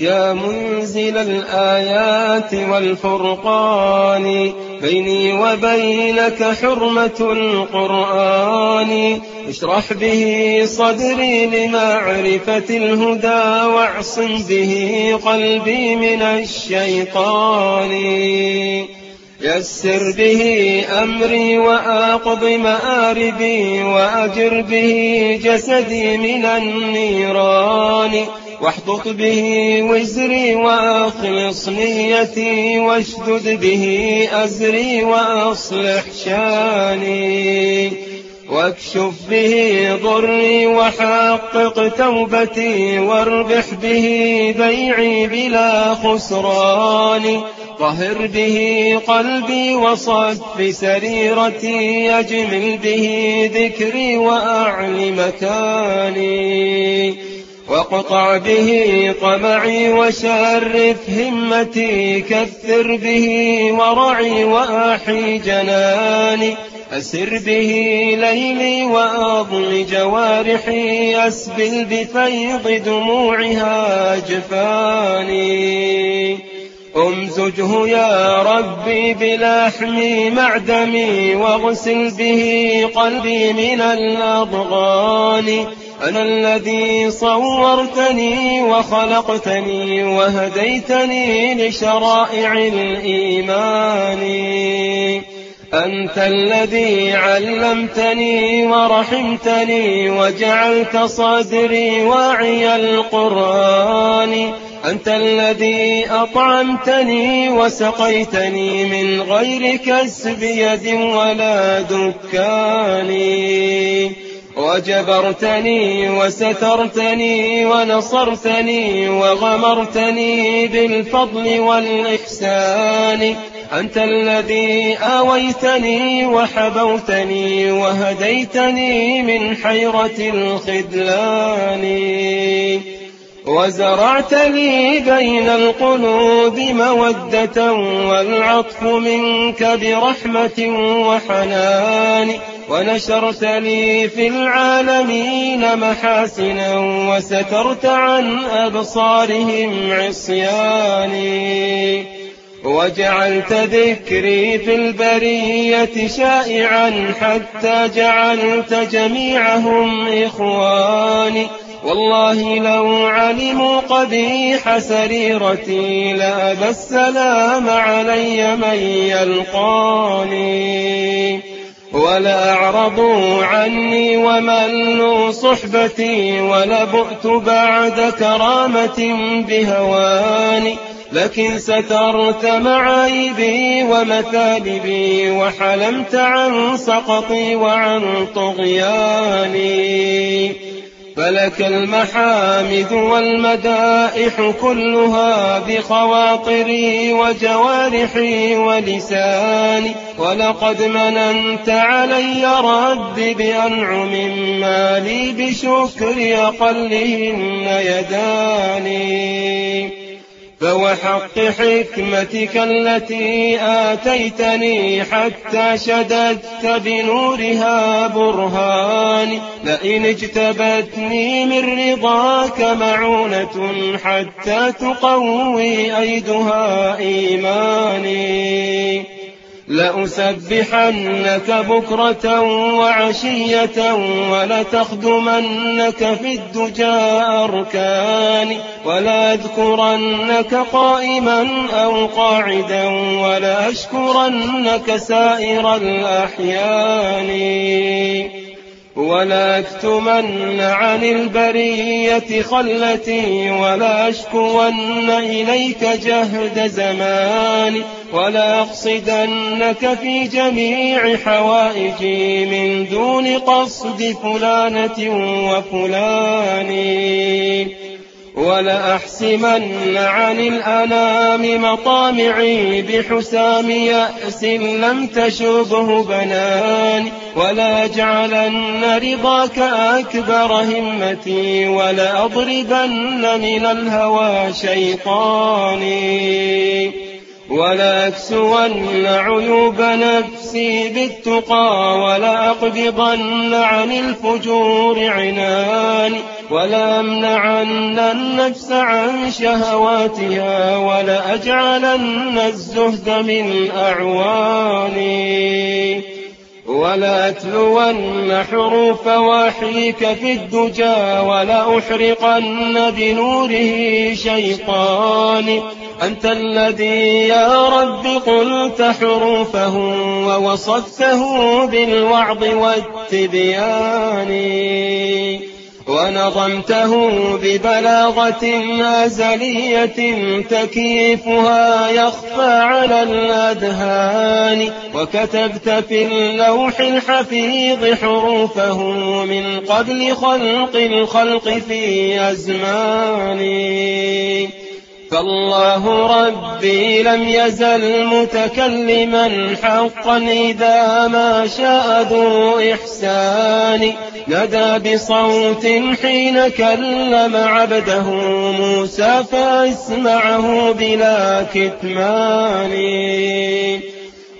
يا منزل الآيات والفرقان بيني وبينك حرمة القرآن. اشرح به صدري لمعرفة الهدى واعصم به قلبي من الشيطان. يسر به أمري وأقض مآربي وأجر به جسدي من النيران. واحطط به وزري وأخلص نيتي واشدد به أزري وأصلح شاني واكشف به ضري وحقق توبتي واربح به بيعي بلا خسران طهر به قلبي وصف سريرتي أجمل به ذكري وأعل مكاني واقطع به طمعي وشرف همتي كثر به ورعي وأحي جناني. أسر به ليلي وأضل جوارحي أسبل بفيض دموعها جفاني. أمزجه يا ربي بلحم معدمي وأغسل به قلبي من الأضغان. أنا الذي صورتني وخلقتني وهديتني لشرائع الإيمان. أنت الذي علمتني ورحمتني وجعلت صدري واعي القرآن. أنت الذي أطعمتني وسقيتني من غير كسب يد ولا دكان. وجبرتني وسترتني ونصرتني وغمرتني بالفضل والإحسان. أنت الذي آويتني وحبوتني وهديتني من حيرة الخذلان. وزرعت لي بين القلوب مودة والعطف منك برحمة وحنان. ونشرت لي في العالمين محاسنا وسترت عن أبصارهم عصياني. وجعلت ذكري في البرية شائعا حتى جعلت جميعهم إخواني. والله لو علموا قبيح سريرتي لأبى السلام علي من يلقاني. ولا أعرضوا عني وملوا صحبتي ولبؤت بعد كرامة بهواني. لكن سترت معايبي ومثالبي وحلمت عن سقطي وعن طغياني. فلك المحامد والمدائح كلها بخواطري وجوارحي ولساني. ولقد مننت علي رب بأنعم ما لي بشكر أقلهن يداني. فوحق حكمتك التي آتيتني حتى شددت بنورها برهاني لئن اجتبتني من رضاك معونة حتى تقوي أيدها إيماني. لأسبحنك بكرة وعشية ولتخدمنك في الدجى أركاني ولأذكرنك قائما أو قاعدا ولأشكرنك سائر الأحيان ولا أكتمن عن البرية خلتي ولا أشكون إليك جهد زماني ولا أقصدنك في جميع حوائجي من دون قصد فلانة وفلان ولأحسمن عن الأنام مطامعي بحسام يأس لم تشبه بنان ولا أجعلن رضاك أكبر همتي ولا أضربن من الهوى شيطاني ولا أكسون عيوب نفسي بالتقى ولا أقبضن عن الفجور عناني ولا أمنعن النفس عن شهواتها ولا أجعلن الزهد من أعواني ولا أتلون حروف وحيك في الدجى ولا أحرقن بنوره شيطاني أنت الذي يا رب قلت حروفه ووصفته بالوعظ والتبيان. ونظمته ببلاغة أزلية تكييفها يخفى على الأذهان. وكتبت في اللوح الحفيظ حروفه من قبل خلق الخلق في أزمان فالله ربي لم يزل متكلما حقا إذا ما شاء ذو إحسان. ندى بصوت حين كلم عبده موسى فاسمعه بلا كتمان.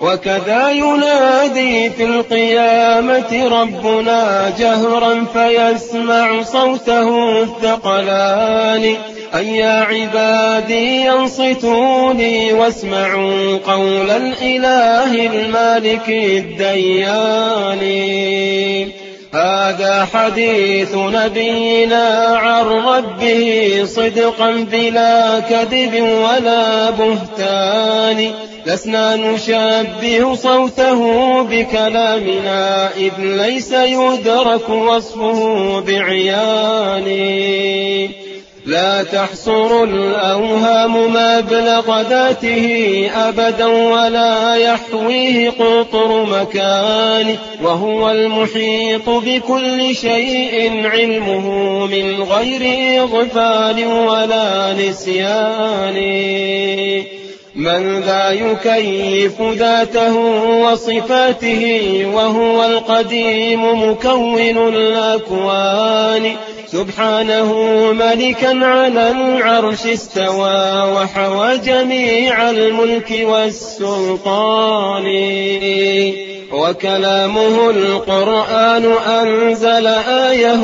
وكذا ينادي في القيامة ربنا جهرا فيسمع صوته الثقلان. أن يا عبادي أنصتوني واسمعوا قول الإله المالك الديان هذا حديث نبينا عن ربه صدقا بلا كذب ولا بهتان. لسنا نشبه صوته بكلامنا إذ ليس يدرك وصفه بعيان لا تحصر الأوهام مبلغ ذاته أبدا ولا يحويه قطر مكان وهو المحيط بكل شيء علمه من غير إغفال ولا نسيان. من ذا يكيف ذاته وصفاته وهو القديم مكون الأكوان. سبحانه ملكا على العرش استوى وحوى جميع الملك والسلطان. وكلامه القرآن أنزل آية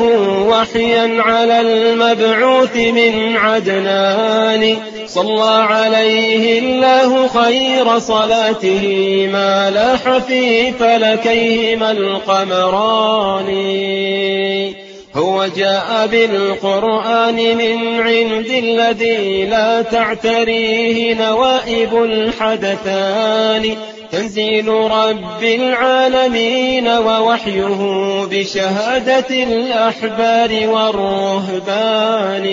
وحيا على المبعوث من عدنان. صلى عليه الله خير صلاته ما لاح في فلكيهما القمران. هو جاء بالقرآن من عند الذي لا تعتريه نوائب الحدثان. تنزيل رب العالمين ووحيه بشهادة الأحبار والرهبان.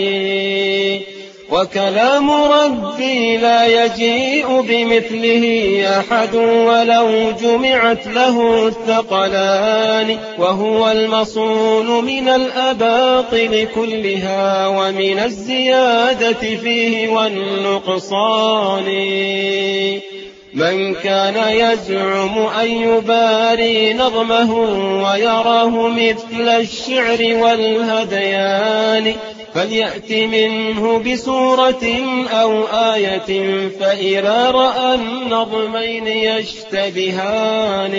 وكلام ربي لا يجيء بمثله أحد ولو جمعت له الثقلان وهو المصون من الأباطل كلها ومن الزيادة فيه والنقصان. من كان يزعم أن يباري نظمه ويراه مثل الشعر والهديان فليأت منه بسورة أو آية فإذا رأى النظمين يشتبهان.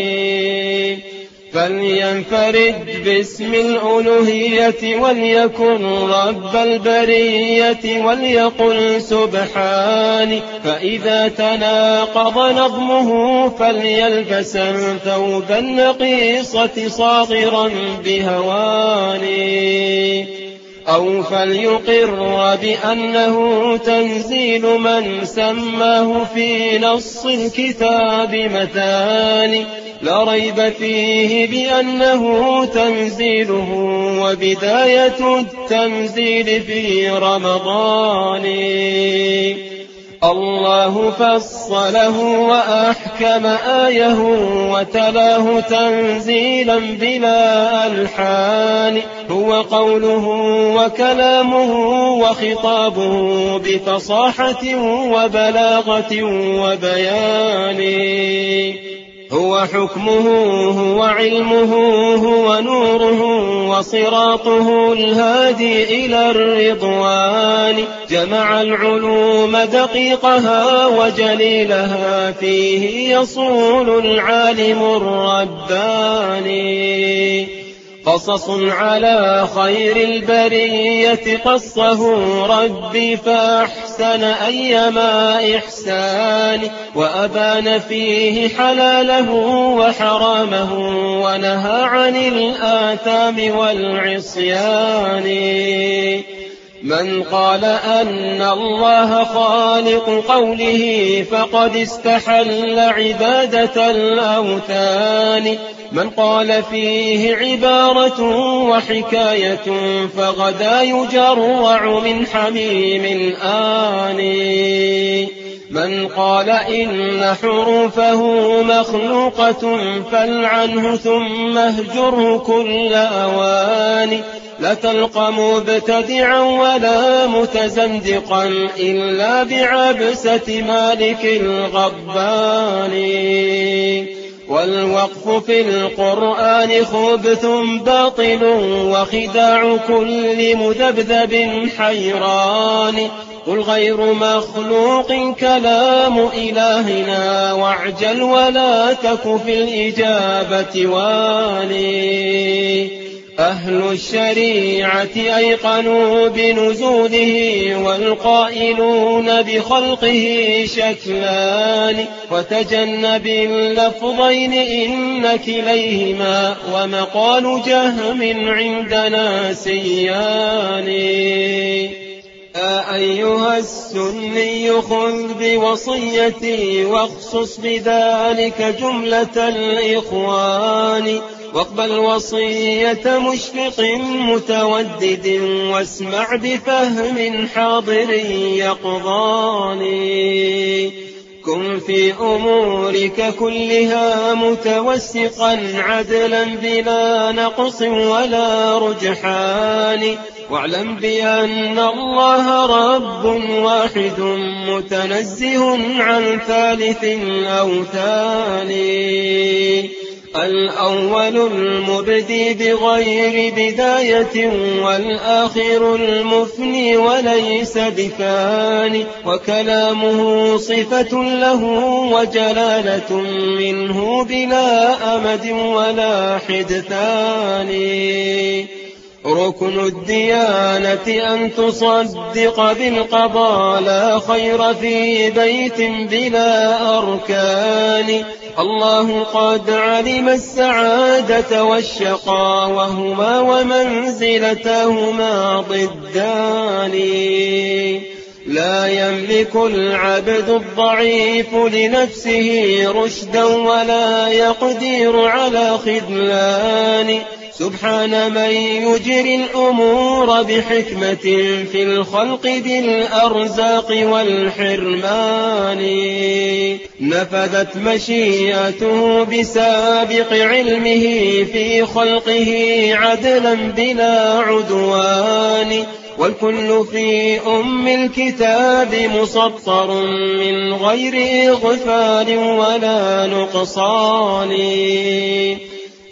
فلينفرد باسم الألوهية وليكن رب البرية وليقل سبحان. فإذا تناقض نظمه فليلبس ثوب النقيصة صاغرا بهواني أو فليقر بأنه تنزيل من سماه في نص الكتاب مثاني لا ريب فيه بأنه تنزيله وبداية التنزيل في رمضان. الله فصله وأحكم آية وتلاه تنزيلا بلا ألحان هو قوله وكلامه وخطابه بفصاحة وبلاغة وبيان هو حكمه هو علمه هو نوره وصراطه الهادي إلى الرضوان. جمع العلوم دقيقها وجليلها فيه يصول العالم الرباني. قصص على خير البرية قصه ربي فأحسن أيما إحسان وأبان فيه حلاله وحرامه ونهى عن الآثام والعصيان. من قال أن الله خالق قوله فقد استحل عبادة الأوثان من قال فيه عبارة وحكاية فغدا يجرع من حميم آني من قال إن حروفه مخلوقة فالعنه ثم اهجره كل أوان. لا تلقى مبتدعا ولا متزندقا إلا بعبسة مالك الغبان. والوقف في القرآن خبث باطل وخداع كل مذبذب حيران قل غير مخلوق كلام إلهنا واعجل ولا تك في الإجابة والي أهل الشريعة أيقنوا بنزوله والقائلون بخلقه شكلان وتجنب اللفظين إن كليهما ومقال جهم عندنا سيان. يا أيها السني خذ بوصيتي واخصص بذلك جملة الإخوان. واقبل وصية مشفق متودد واسمع بفهم حاضر يقظاني كن في أمورك كلها متوسقا عدلا بلا نقص ولا رجحان. واعلم بأن الله رب واحد متنزه عن ثالث أو ثاني الأول المبدي بغير بداية والآخر المفني وليس بفاني وكلامه صفة له وجلالة منه بلا أمد ولا حدثان ركن الديانة أن تصدق بالقضاء لا خير في بيت بلا أركان. الله قد علم السعادة والشقاء وهما ومنزلتهما ضدان. لا يملك العبد الضعيف لنفسه رشدا ولا يقدر على خذلان. سبحان من يجري الأمور بحكمة في الخلق بالأرزاق والحرمان. نفذت مشيئته بسابق علمه في خلقه عدلا بلا عدوان. والكل في أم الكتاب مسطر من غير إغفال ولا نقصان.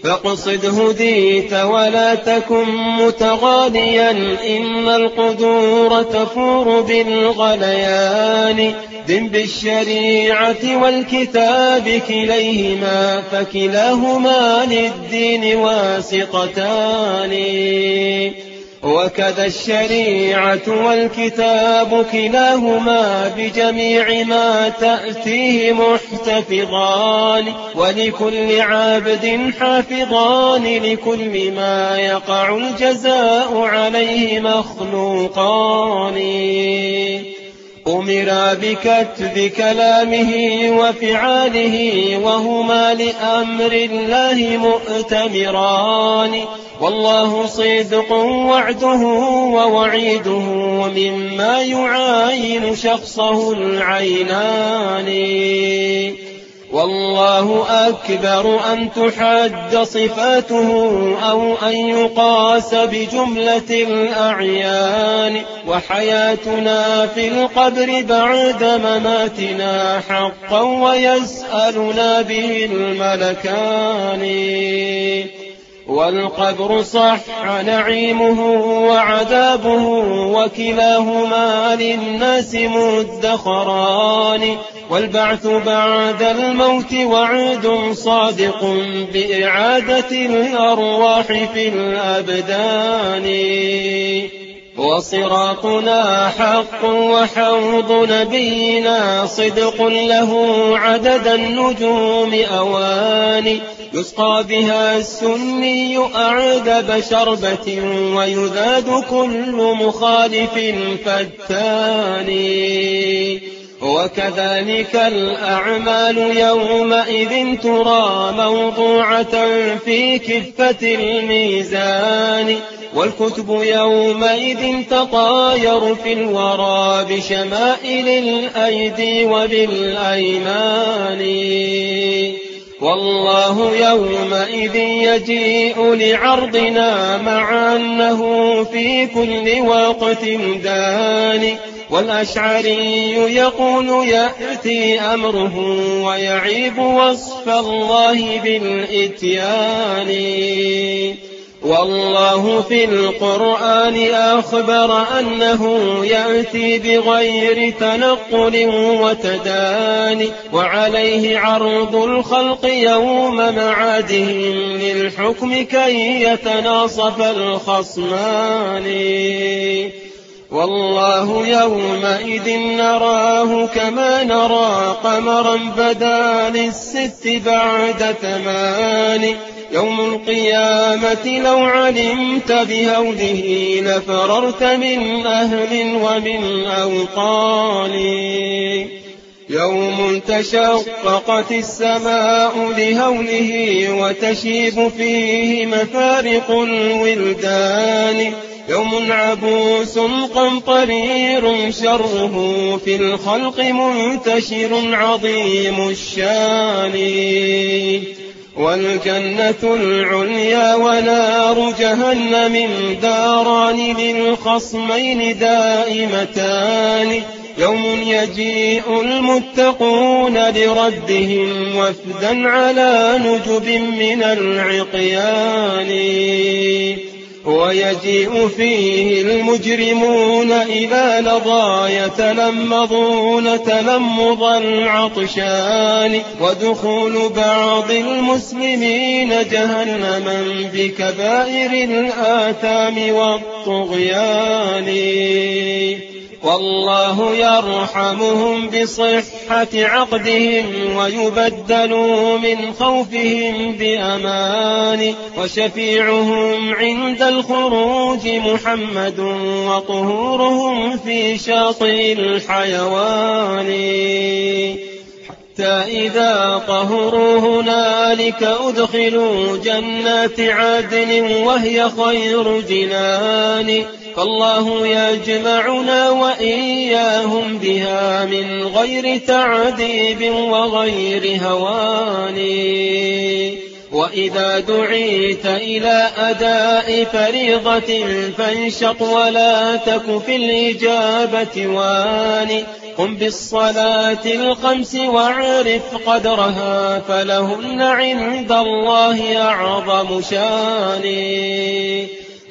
فاقصد هديت ولا تكن متغاليا إن القدور تفور بالغليان. دم بالشريعة والكتاب كليهما فكلاهما للدين واسقتان. وكذا الشريعة والكتاب كلاهما بجميع ما تأتيه محتفظان ولكل عبد حافظان لكل ما يقع الجزاء عليه مخلوقان. أمر بكتب كلامه وفعاله وهما لأمر الله مؤتمران. والله صدق وعده ووعيده ومما يعاين شخصه العينان. والله أكبر أن تحد صفاته أو أن يقاس بجملة الأعيان. وحياتنا في القبر بعد مماتنا حقا ويسألنا به الملكان. والقبر صح نعيمه وعذابه وكلاهما للناس مدخران والبعث بعد الموت وعد صادق بإعادة الأرواح في الأبدان وصراطنا حق وحوض نبينا صدق له عدد النجوم أواني يسقى بها السني أعذب شربة ويذاد كل مخالف فتاني وكذلك الأعمال يومئذ ترى موضوعة في كفة الميزان. والكتب يومئذ تطاير في الورى بشمائل الأيدي وبالأيمان. والله يومئذ يجيء لعرضنا مع أنه في كل وقت داني والأشعري يقول يأتي أمره ويعيب وصف الله بالإتيان. والله في القرآن أخبر أنه يأتي بغير تنقل وتدان وعليه عرض الخلق يوم معادهم للحكم كي يتناصف الخصمان. والله يومئذ نراه كما نرى قمرا بدا للست بعد ثمان. يوم القيامة لو علمت بهوله لفررت من أهل ومن أوطان. يوم تشققت السماء لهوله وتشيب فيه مفارق الولدان. يوم عبوس قمطرير شره في الخلق منتشر عظيم الشان. والجنة العليا ونار جهنم داران للخصمين دائمتان. يوم يجيء المتقون لردهم وفدا على نجب من العقيان. ويجيء فيه المجرمون إذا لظى يتلمضون تلمض العطشان ودخول بعض المسلمين جهنما بكبائر الآثام والطغيان. والله يرحمهم بصحة عقدهم ويبدلوا من خوفهم بأمان وشفيعهم عند الخروج محمد وطهورهم في شاطئ الحيوان. حتى إذا طهروا هنالك أدخلوا جنات عدن وهي خير جنان. فالله يجمعنا وإياهم بها من غير تعذيب وغير هوان. وإذا دعيت إلى أداء فريضة فانشط ولا تك في الإجابة وان قم بالصلاة الخمس واعرف قدرها فلهن عند الله أعظم شان.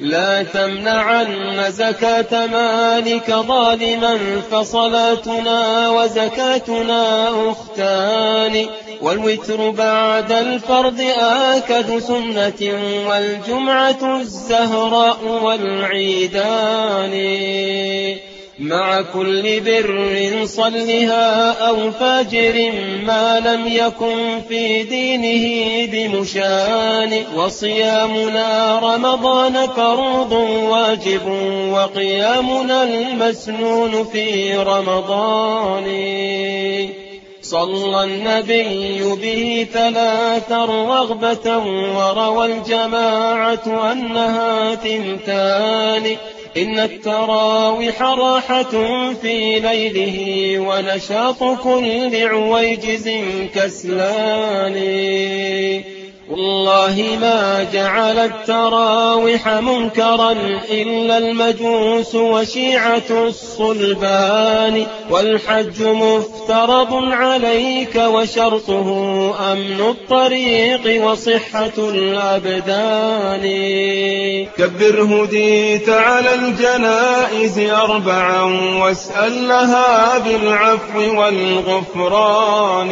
لا تمنعن زكاة مالك ظالما فصلاتنا وزكاتنا أختان والوتر بعد الفرض آكد سنة والجمعة الزهراء والعيدان مع كل بر صلها أو فاجر ما لم يكن في دينه بمشان وصيامنا رمضان فرض واجب وقيامنا المسنون في رمضان. صلى النبي به ثلاثا رغبة وروى الجماعة أنها تنتان إن التراوح راحة في ليله ونشاط كل عويجز كسلان. والله ما جعل التراوح منكرا إلا المجوس وشيعة الصلبان والحج مفترض عليك وشرطه أمن الطريق وصحة الأبدان. كبر هديت على الجنائز أربعا واسأل لها بالعفو والغفران.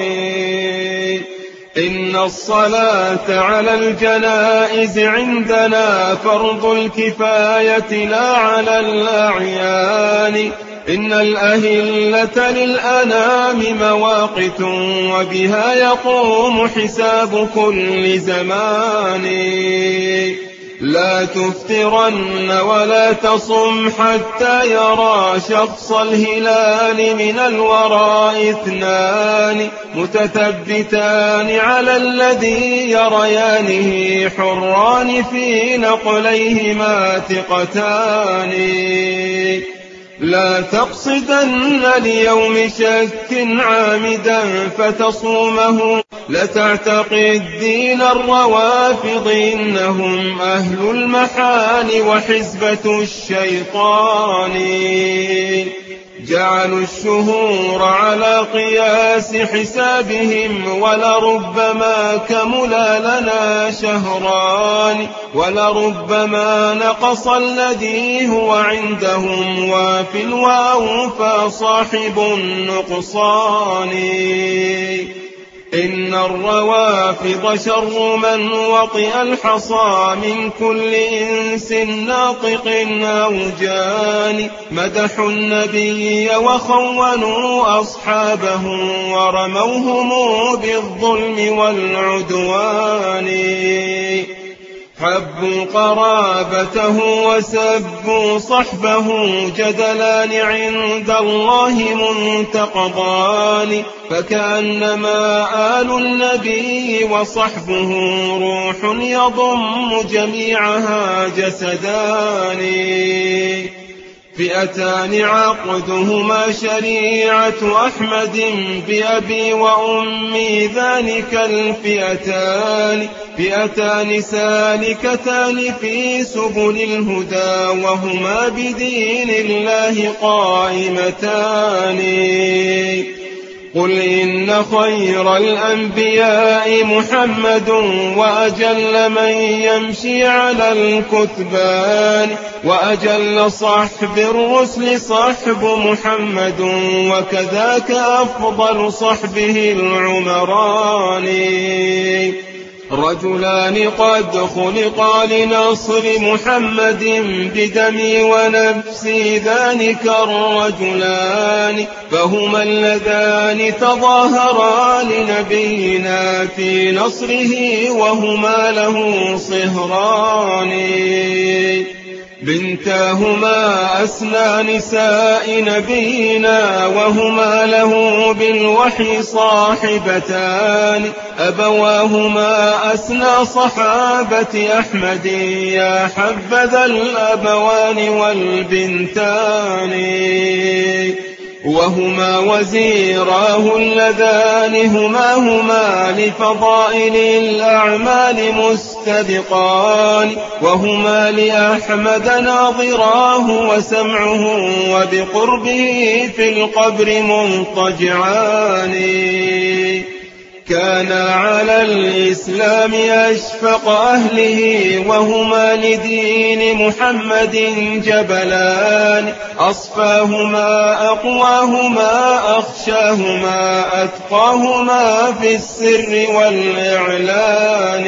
إن الصلاة على الجنائز عندنا فرض الكفاية لا على الأعيان. إن الأهلة للأنام مواقت وبها يقوم حساب كل زمان. لا تفترن ولا تصم حتى يرى شخص الهلال من الوراء إثنان متثبتان على الذي يريانه حران في نقليهما ثقتان. لا تقصدن ليوم شك عامدا فتصومه. لتعتقد دين الروافض إنهم أهل المحال وحزبة الشيطان. جعلوا الشهور على قياس حسابهم ولربما كملا لنا شهران ولربما نقص الذي هو عندهم واف وأوفى صاحب النقصان إن الروافض شر من وطئ الحصى من كل إنس ناطق أو جان مدحوا النبي وخونوا أصحابه ورموهم بالظلم والعدوان. حبوا قرابته وسبوا صحبه جدلان عند الله منتقضان فكأنما آل النبي وصحبه روح يضم جميعها جسدان. فئتان عقدهما شريعة أحمد بأبي وأمي ذلك الفئتان فئتان سالكتان في سبل الهدى وهما بدين الله قائمتان. قل إن خير الأنبياء محمد وأجل من يمشي على الكتبان وأجل صحب الرسل صحب محمد وكذاك أفضل صحبه العمران رجلان قد خلقا لنصر محمد بدمي ونفسي ذلك الرجلان فهما اللذان تظاهرا لنبينا في نصره وهما له صهران. بنتاهما أسنى نساء نبينا وهما له بالوحي صاحبتان. أبواهما أسنى صحابة أحمد يا حبذا الأبوان والبنتان. وهما وزيراه اللذان هما هما لفضائل الأعمال مستبقان وهما لأحمد ناظراه وسمعه وبقربه في القبر منطجعان كان على الإسلام أشفق أهله وهما لدين محمد جبلان. أصفاهما أقواهما أخشاهما أتقاهما في السر والإعلان.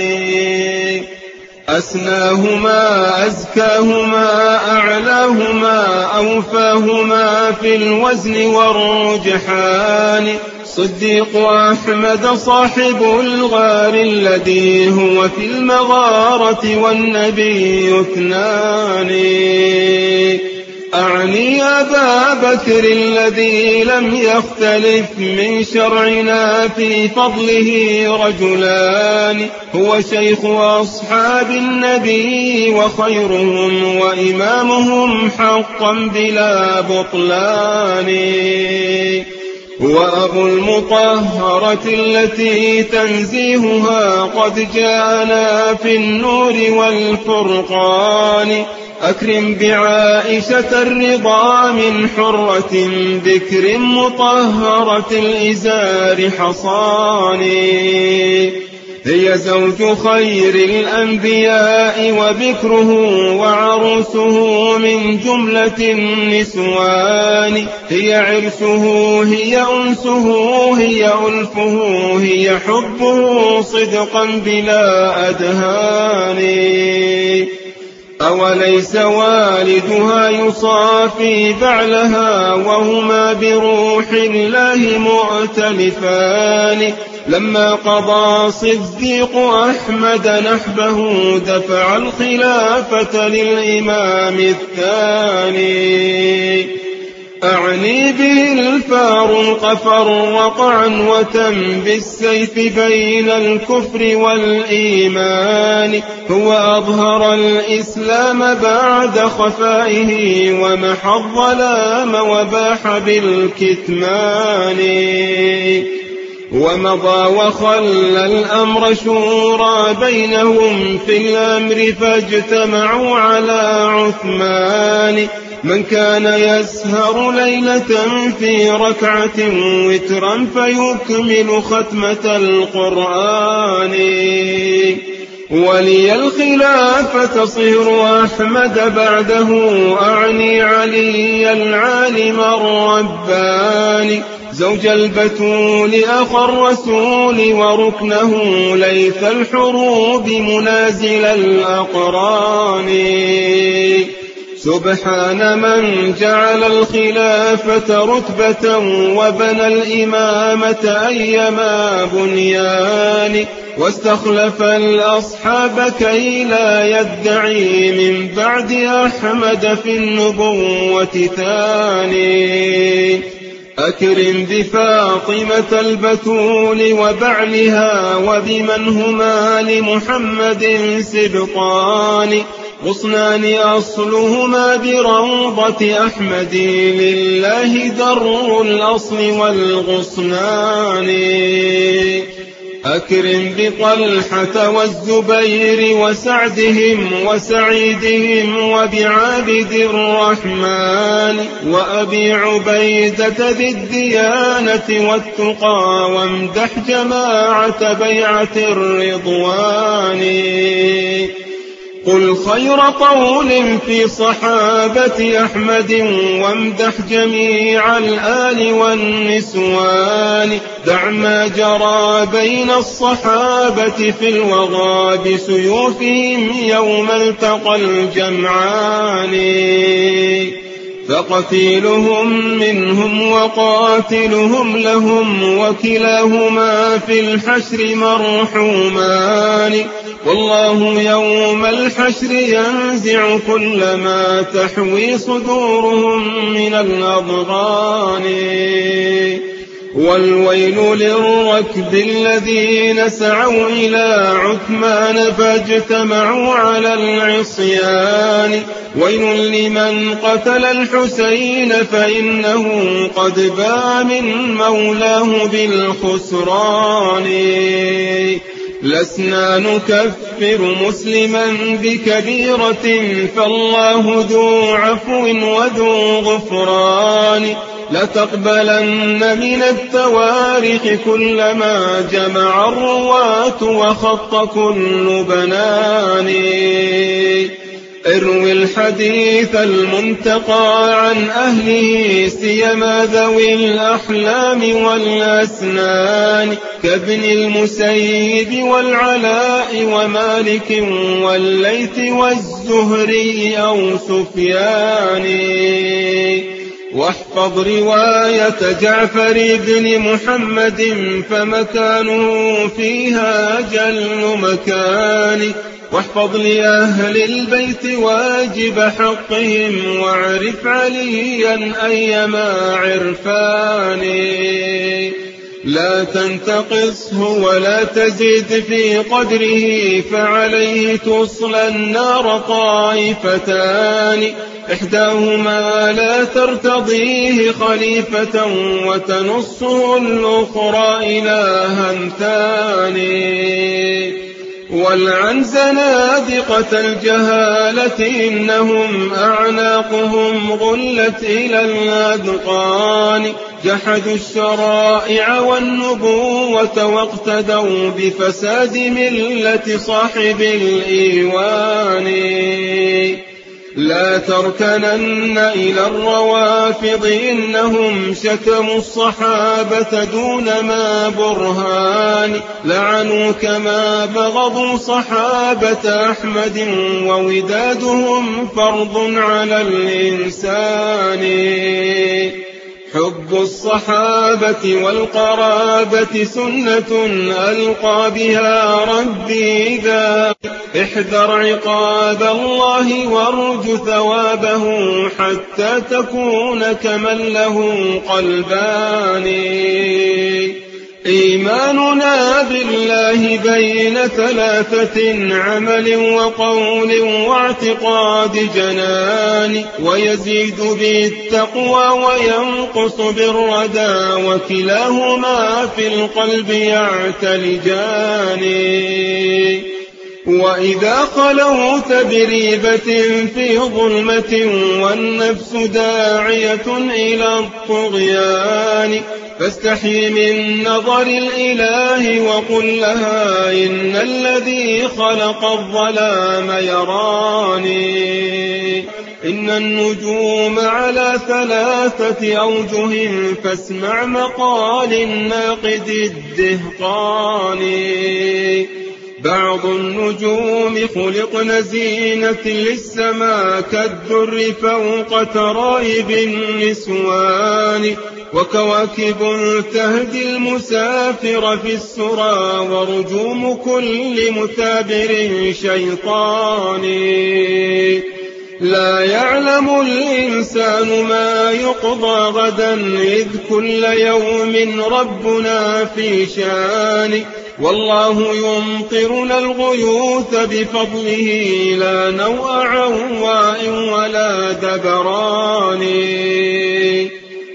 أسناهما أزكاهما أعلاهما أوفاهما في الوزن والرجحان. صديق أحمد صاحب الغار الذي هو في المغارة والنبي اثنان أعني أبا بكر الذي لم يختلف من شرعنا في فضله رجلان. هو شيخ أصحاب النبي وخيرهم وإمامهم حقا بلا بطلان. وأبو المطهرة التي تنزيهها قد جاءنا في النور والفرقان. أكرم بعائشة الرضا من حرة ذكر مطهرة الإزار حصاني. هي زوج خير الأنبياء وبكره وعروسه من جملة النسوان. هي عرسه هي أنسه هي ألفه هي حبه صدقا بلا أدهان. أوليس والدها يصافي بعلها وهما بروح الله مؤتلفان؟ لما قضى صديق أحمد نحبه دفع الخلافة للإمام الثاني. أعني به الفاروق فرق عنوة بالسيف بين الكفر والإيمان. هو أظهر الإسلام بعد خفائه ومحى الظلام وباح بالكتمان. ومضى وخلى الأمر شورى بينهم في الأمر فاجتمعوا على عثمان. من كان يسهر ليلة في ركعة وترا فيكمل ختمة القرآن. ولي الخلافة صهر أحمد بعده أعني علي العالم الرباني. زوج البتول أخا الرسول وركنه ليث الحروب منازل الأقران. سبحان من جعل الخلافة رتبة وبنى الإمامة أيما بنيان واستخلف الأصحاب كي لا يدعي من بعد أحمد في النبوة ثاني. أكرم بفاطمة البتول وبعلها وبمن هما لمحمد سبطان. غصنان أصلهما بروضة أحمد لله در الأصل والغصنان. أكرم بطلحة والزبير وسعدهم وسعيدهم وبعابد الرحمن. وأبي عبيدة ذي الديانة والتقى وامدح جماعة بيعة الرضوان. قل خير قول في صحابة أحمد وامدح جميع الآل والنسوان دع ما جرى بين الصحابة في الوغى بسيوفهم يوم التقى الجمعان فقتيلهم منهم وقاتلهم لهم وكلاهما في الحشر مرحومان. والله يوم الحشر ينزع كل ما تحوي صدورهم من الأضغان والويل للركب الذين سعوا إلى عثمان فاجتمعوا على العصيان. ويل لمن قتل الحسين فإنه قد باع من مولاه بالخسران. لسنا نكفر مسلما بكبيرة فالله ذو عفو وذو غفران. لتقبلن من التواريخ كل ما جمع الرواة وخط كل بنان. اروي الحديث المنتقى عن أهله سيما ذوي الأحلام والأسنان كابن المسيب والعلاء ومالك والليث والزهري أو سفيان. واحفظ رواية جعفر بن محمد فمكانه فيها جل مكان واحفظ لأهل البيت واجب حقهم واعرف عليا أيما عرفان لا تنتقصه ولا تزد في قدره فعليه تصلى النار طائفتان. إحداهما لا ترتضيه خليفة وتنصه الأخرى إلها ثاني. والعن زنادقة الجهالة إنهم أعناقهم غلت إلى الأذقان. جحدوا الشرائع والنبوة واقتدوا بفساد ملة صاحب الإيوان. لا تركنن إلى الروافض إنهم شتموا الصحابة دون ما برهان. لعنوا كما بغضوا صحابة أحمد وودادهم فرض على الإنسان. حب الصحابة والقرابة سنة ألقى بها ربي إذا احذر عقاب الله وارج ثوابه حتى تكون كمن له قلبان. إيماننا بالله بين ثلاثة عمل وقول واعتقاد جنان ويزيد بالتقوى وينقص بالردى وكلاهما في القلب يعتلجان. وإذا خلوت بريبة في ظلمة والنفس داعية إلى الطغيان. فاستحي من نظر الإله وقل لها إن الذي خلق الظلام يراني. إن النجوم على ثلاثة أوجه فاسمع مقال الناقد الدهقاني. بعض النجوم خلقن زينة للسماء كالدر فوق ترايب النسوان وكواكب تهدي المسافر في السرى ورجوم كل مثابر شيطاني لا يعلم الإنسان ما يقضى غدا إذ كل يوم ربنا في شان. والله يمطرنا الغيوث بفضله لا نوء عواء ولا دبران.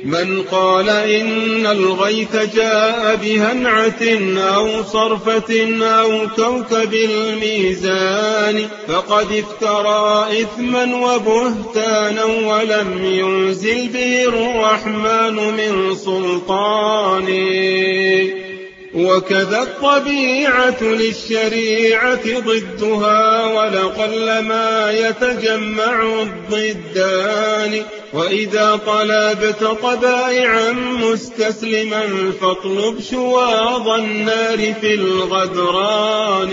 من قال إن الغيث جاء بهنعة أو صرفة أو كوكب الميزان فقد افترى إثما وبهتانا ولم ينزل به الرحمن من سلطان. وكذا الطبيعة للشريعة ضدها ولقل ما يتجمع الضدان. وإذا طلبت طبائعا مستسلما فاطلب شواظ النار في الغدران.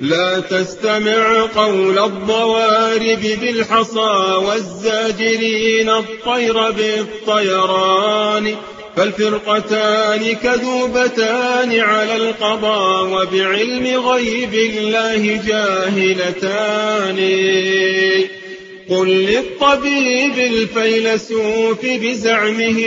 لا تستمع قول الضوارب بالحصى والزاجرين الطير بالطيران. فالفرقتان كذوبتان على القضاء وبعلم غيب الله جاهلتان. قل للطبيب الفيلسوف بزعمه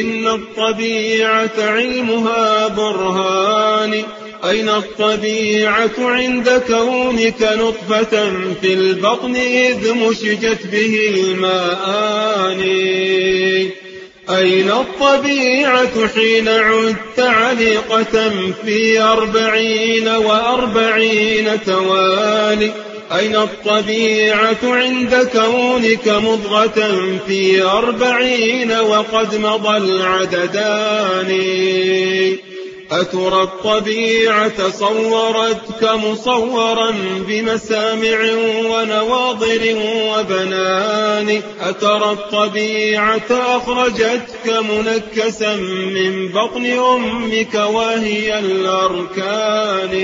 إن الطبيعة علمها برهان. أين الطبيعة عند كونك نطفة في البطن إذ مشجت به الماءان أين الطبيعة حين عدت عليقة في أربعين وأربعين توالي؟ أين الطبيعة عند كونك مضغة في أربعين وقد مضى العددان؟ أترى الطبيعة صورتك مصورا بمسامع ونواضر وبنان. أترى الطبيعة أخرجتك منكسا من بطن أمك وهي الأركان.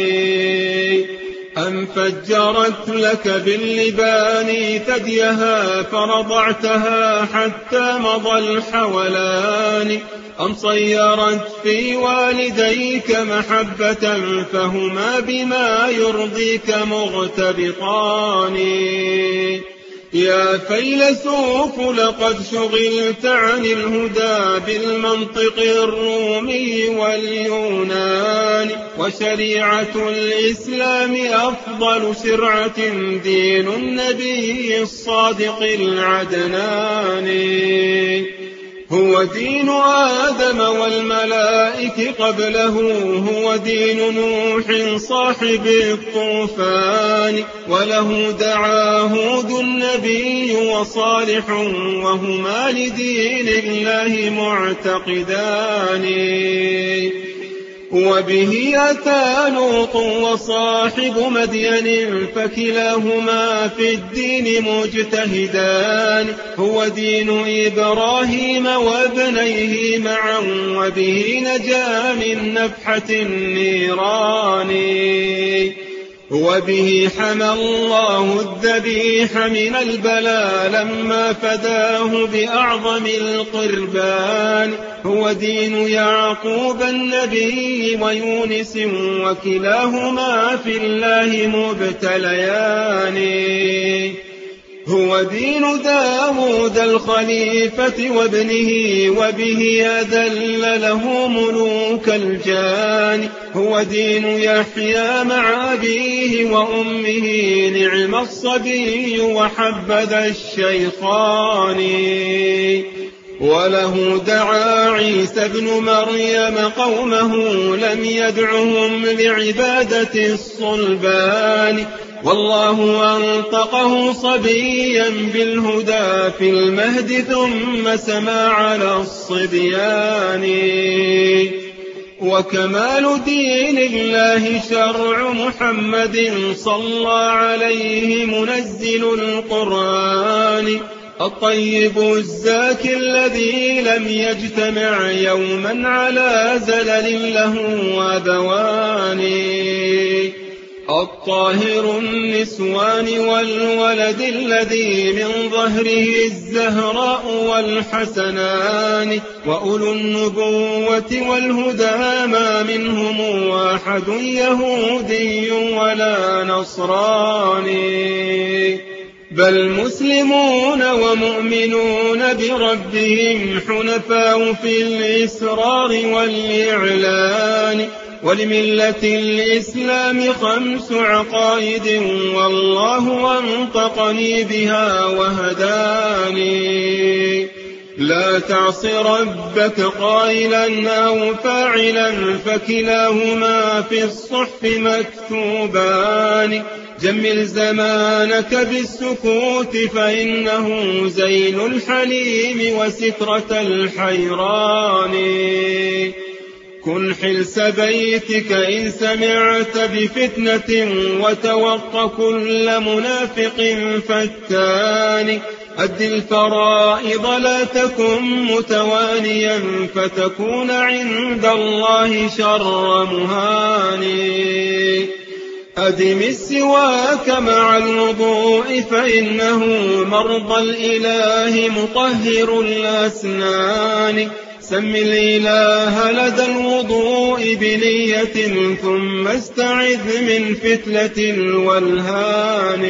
أم فجرت لك باللبان ثديها فرضعتها حتى مضى الحولان أم صيرت في والديك محبة فهما بما يرضيك مغتبطان يا فيلسوف لقد شغلت عن الهدى بالمنطق الرومي واليونان وشريعة الإسلام أفضل شرعة دين النبي الصادق العدناني. هو دين آدم والملائك قبله هو دين نوح صاحب الطوفان وله دعا هود النبي وصالح وهما لدين الله معتقدان. وبه أتى لوط وصاحب مدين فكلاهما في الدين مجتهدان. هو دين إبراهيم وابنيه معا وبه نجا من نفحة النيران. وبه حمى الله الذبيح من البلاء لما فداه بأعظم القربان. هو دين يعقوب النبي ويونس وكلاهما في الله مبتليان. هو دين داود الخليفة وابنه وبه أذل له ملوك الجان. هو دين يحيى مع أبيه وأمه نعم الصبي وحبذا الشيطان. وله دعا عيسى ابن مريم قومه لم يدعهم لعبادة الصلبان. والله أنطقه صبيا بالهدى في المهد ثم سما على الصبيان. وكمال دين الله شرع محمد صلى عليه منزل القرآن. الطيب الزاكي الذي لم يجتمع يوما على زلل له وذوان الطاهر النسوان والولد الذي من ظهره الزهراء والحسنان وأولو النبوة والهدى ما منهم واحد يهودي ولا نصراني. بل مسلمون ومؤمنون بربهم حنفاء في الإسرار والإعلان ولملة الإسلام خمس عقائد والله أنطقني بها وهداني. لا تعص ربك قائلا أو فاعلا فكلاهما في الصحف مكتوبان. جمل زمانك بالسكوت فإنه زين الحليم وسترة الحيران. كن حلس بيتك إن سمعت بفتنة وتوق كل منافق فتان. أد الفرائض لا تكن متوانيا فتكون عند الله شر مهاني أدم السواك مع الوضوء فإنه مرضى الإله مطهر الأسنان. سم الإله لدى الوضوء بنية ثم استعذ من فتلة الولهان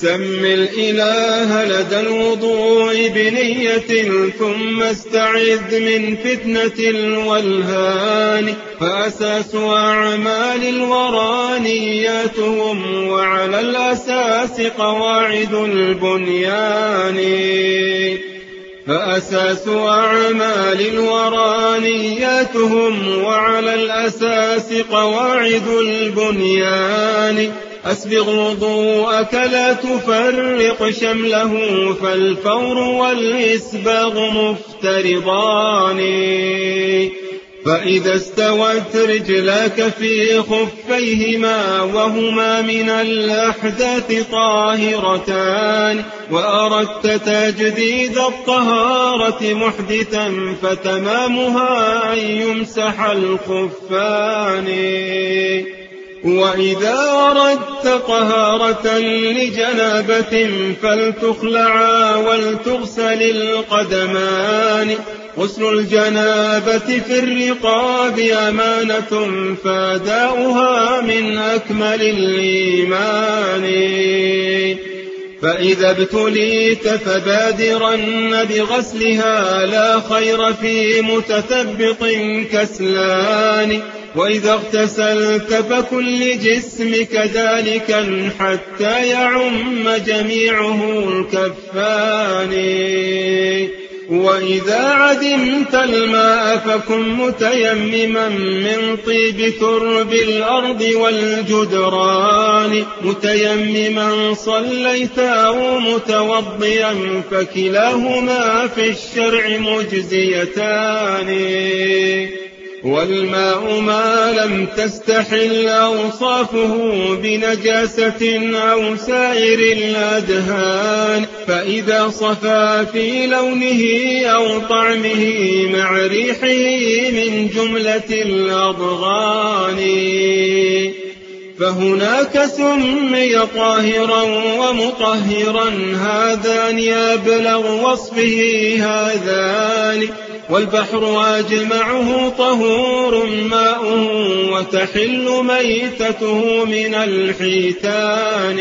سم الإله لدى الوضوء بنية ثم استعذ من فتنة الولهان فأساس أعمال الورى نياتهم وعلى الأساس قواعد البنيان فأساس أعمال الورى نياتهم وعلى الأساس قواعد البنيان أسبغ وضوءك لا تفرق شمله فالفور والإسباغ مفترضان. فإذا استوت رجلاك في خفيهما وهما من الأحداث طاهرتان وأردت تجديد الطهارة محدثا فتمامها أن يمسح الخفان. وإذا أردت طهارة لجنابة فلتخلعا ولتغسل القدمان. غسل الجنابة في الرقاب أمانة فأداؤها من أكمل الإيمان. فإذا ابتليت فبادرن بغسلها لا خير في متثبط كسلان. وإذا اغتسلت فكن لجسمك ذلكا حتى يعم جميعه الكفان. وإذا عدمت الماء فكن متيمما من طيب ترب الأرض والجدران. متيمما صليت أو متوضيا فكلاهما في الشرع مجزيتان. والماء ما لم تستحل أوصافه بنجاسة أو سائر الأدهان فإذا صفى في لونه أو طعمه مع ريحه من جملة الأضغان. فهناك سمي طاهرا ومطهرا هذان أبلغ وصفه هذان. والبحر أجمعه طهور ماؤه وتحل ميتته من الحيتان.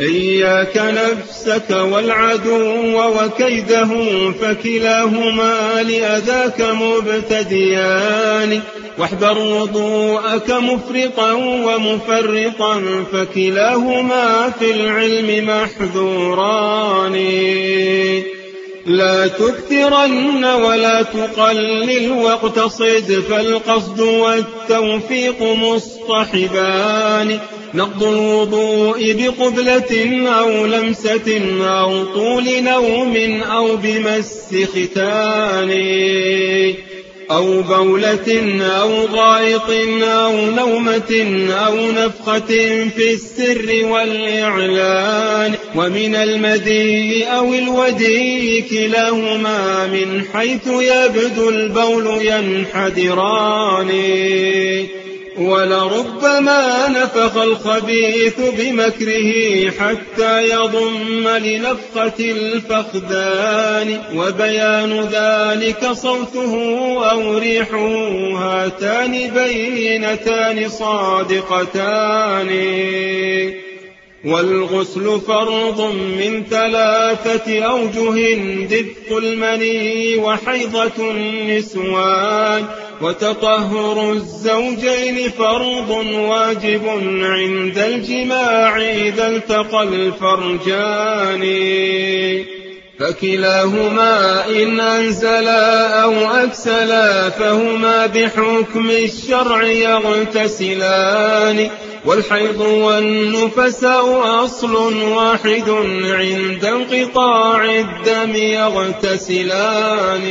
إياك نفسك والعدو وكيده فكلاهما لأذاك مبتديان. واحذر وضوءك مفرطا ومفرطا فكلاهما في العلم محذوران. لا تكثرن ولا تقلل واقتصد فالقصد والتوفيق مصطحبان. نقض الوضوء بقبلة أو لمسة أو طول نوم أو بمس ختان. أو بولة أو غائط أو نومة أو نفخة في السر والإعلان. ومن المدي أو الودي كلاهما من حيث يبدو البول ينحدران. ولربما نفخ الخبيث بمكره حتى يضم لنفخة الفخذان. وبيان ذلك صوته أو ريحه هاتان بينتان صادقتان. والغسل فرض من ثلاثة أوجه دفق المني وحيضة النسوان وتطهر الزوجين فرض واجب عند الجماع إذا التقى الفرجان. فكلاهما إن أنزلا أو أكسلا فهما بحكم الشرع يغتسلان. والحيض والنفساء أصل واحد عند انقطاع الدم يغتسلان.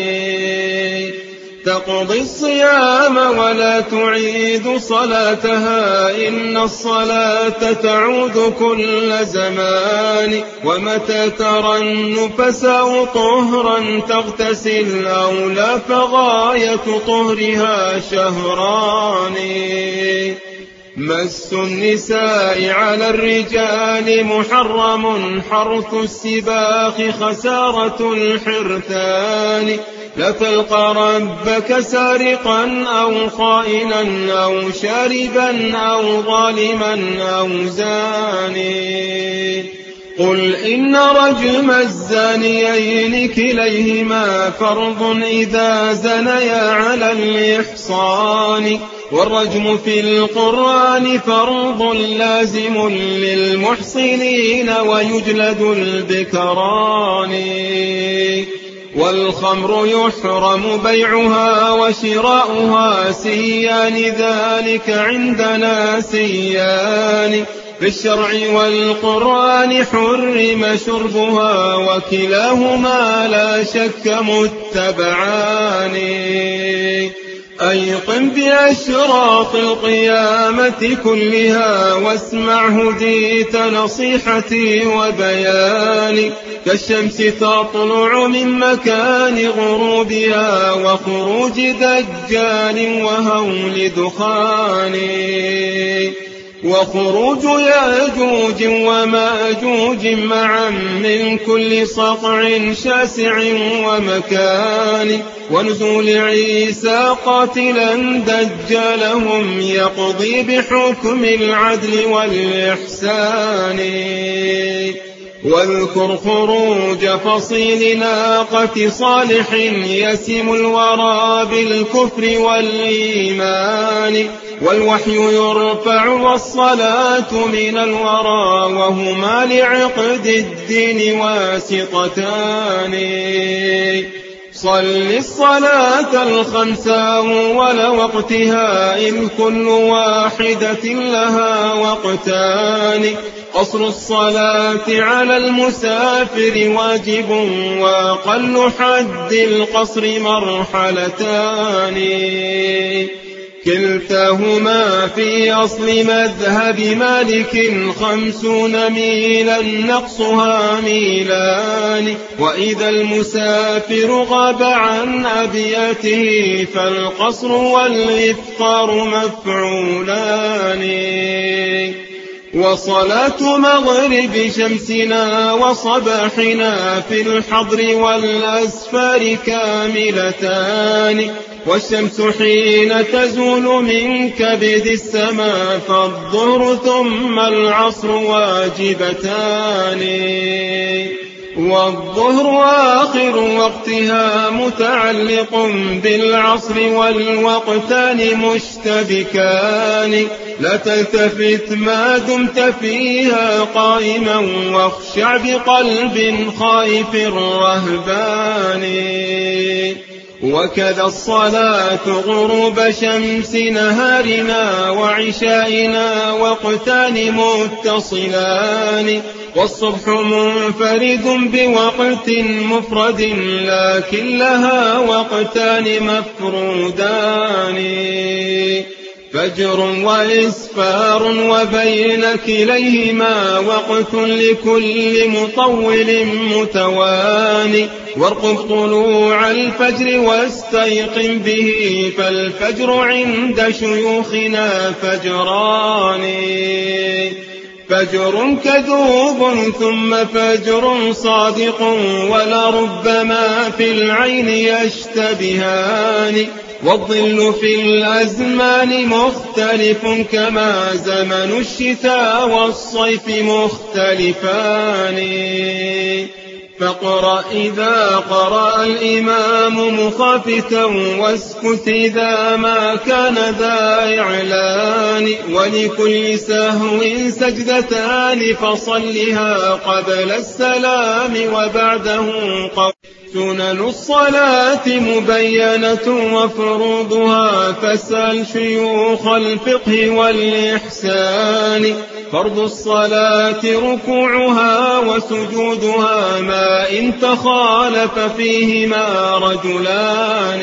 تقضي الصيام ولا تعيد صلاتها إن الصلاة تعود كل زمان. ومتى ترى النفساء طهرا تغتسل أو لا فغاية طهرها شهران. مس النساء على الرجال محرم حرث السباخ خسارة الحرثان. لا تلقى ربك سارقا أو خائنا أو شاربا أو ظالما أو زاني قل إن رجم الزانيين كليهما فرض إذا زنيا على الإحصان. والرجم في القرآن فرض لازم للمحصنين ويجلد البكران. والخمر يحرم بيعها وشراؤها سيان ذلك عندنا سيان. في الشرع والقرآن حرم شربها وكلاهما لا شك متبعان. أيقن بأشراط القيامة كلها واسمع هديت نصيحتي وبياني كالشمس تطلع من مكان غروبها وخروج دجال وهول دخان. وخروج ياجوج وماجوج معا من كل صقع شاسع ومكان. ونزول عيسى قاتلا دجالهم يقضي بحكم العدل والإحسان. واذكر خروج فصيل ناقة صالح يسم الورى بالكفر والإيمان والوحي يرفع والصلاة من الورى وهما لعقد الدين واسطتان. صل الصلاة الخمس أول وقتها إذ كل واحدة لها وقتان. قصر الصلاة على المسافر واجب وأقل حد القصر مرحلتان. كلتاهما في أصل مذهب مالك خمسون ميلا نقصها ميلان. وإذا المسافر غاب عن أبيته فالقصر والإفطار مفعولان. وصلاة مغرب شمسنا وصباحنا في الحضر والأسفار كاملتان. والشمس حين تزول من كبد السماء فالظهر ثم العصر واجبتان. والظهر آخر وقتها متعلق بالعصر والوقتان مشتبكان. لا تلتفت ما دمت فيها قائما واخشع بقلب خائف رهبان وكذا الصلاة غروب شمس نهارنا وعشائنا وقتان متصلان. والصبح منفرد بوقت مفرد لكن لها وقتان مفرودان فجر وإسفار وبين كليهما وقت لكل مطول متواني وارقب طلوع الفجر واستيقن به فالفجر عند شيوخنا فجران. فجر كذوب ثم فجر صادق ولربما في العين يشتبهان. والظل في الأزمان مختلف كما زمن الشتاء والصيف مختلفان. فاقرأ إذا قرأ الإمام مخافتا واسكت إذا ما كان ذا إعلان. ولكل سهو سجدتان فصلها قبل السلام وبعده قبل سنن الصلاة مبينة وفروضها فاسأل شيوخ الفقه والإحسان. فرض الصلاة ركوعها وسجودها ما إن تخالف فيهما رجلان.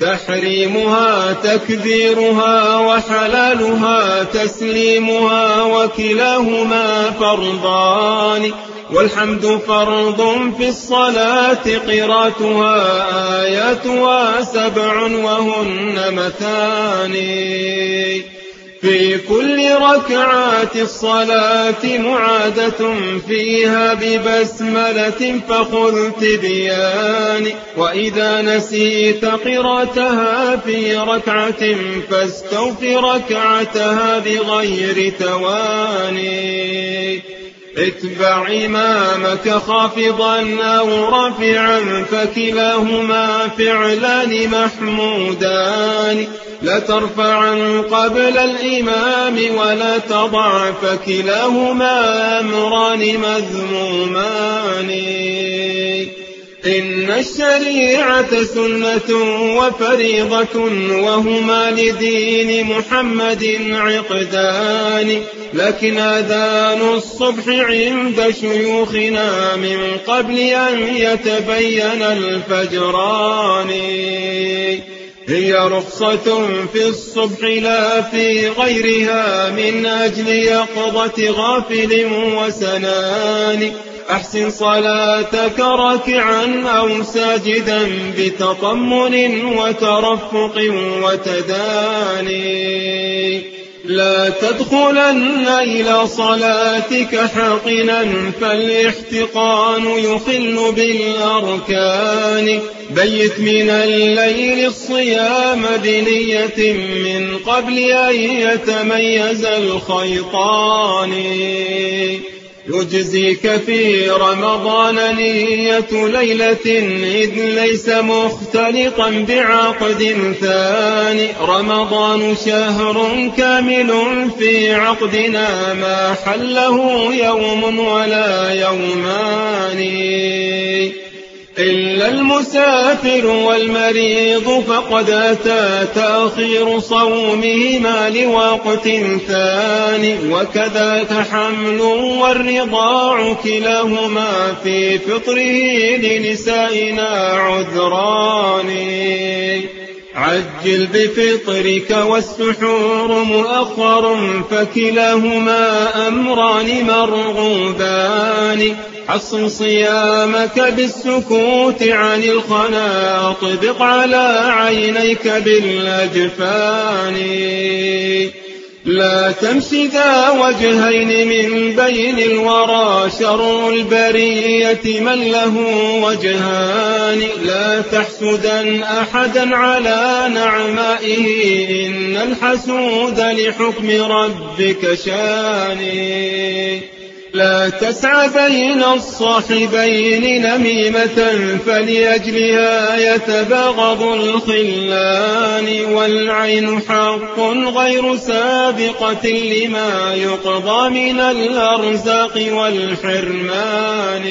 تحريمها تكبيرها وحلالها تسليمها وكلاهما فرضان. والحمد فرض في الصلاة قراتها آياتها سبع وهن مثاني في كل ركعات الصلاة معادة فيها ببسملة فخذ تبيان وإذا نسيت قراتها في ركعة فاستوف ركعتها بغير تواني. اتبع إمامك خافضا أو رافعا فكلاهما فعلان محمودان. لا ترفعا قبل الإمام ولا تضع فكلاهما أمران مذمومان إن الشريعة سنة وفريضة وهما لدين محمد عقدان لكن أذان الصبح عند شيوخنا من قبل أن يتبين الفجران. هي رخصة في الصبح لا في غيرها من أجل يقظة غافل وسنان. أحسن صلاتك راكعا أو ساجدا بتطمن وترفق وتداني. لا تدخلن إلى صلاتك حقنا فالاحتقان يخل بالأركان. بيت من الليل الصيام بنية من قبل أن يتميز الخيطان. يجزيك في رمضان نية ليلة إذ ليس مختلطا بعقد ثاني. رمضان شهر كامل في عقدنا ما حله يوم ولا يومان. إلا المسافر والمريض فقد أتى تأخير صومهما لوقت ثاني وكذاك حمل والرضاع كلاهما في فطره لنسائنا عذران. عجل بفطرك والسحور مؤخر فكلاهما أمران مرغوبان حصن صيامك بالسكوت عن الخنا اطبق على عينيك بالأجفان لا تمشي ذا وجهين من بين الورى شر البرية من له وجهان لا تحسدا أحدا على نعمائه إن الحسود لحكم ربك شاني. لا تسعى بين الصاحبين نميمة فلأجلها يتبغض الخلان والعين حق غير سابقة لما يقضى من الأرزاق والحرمان.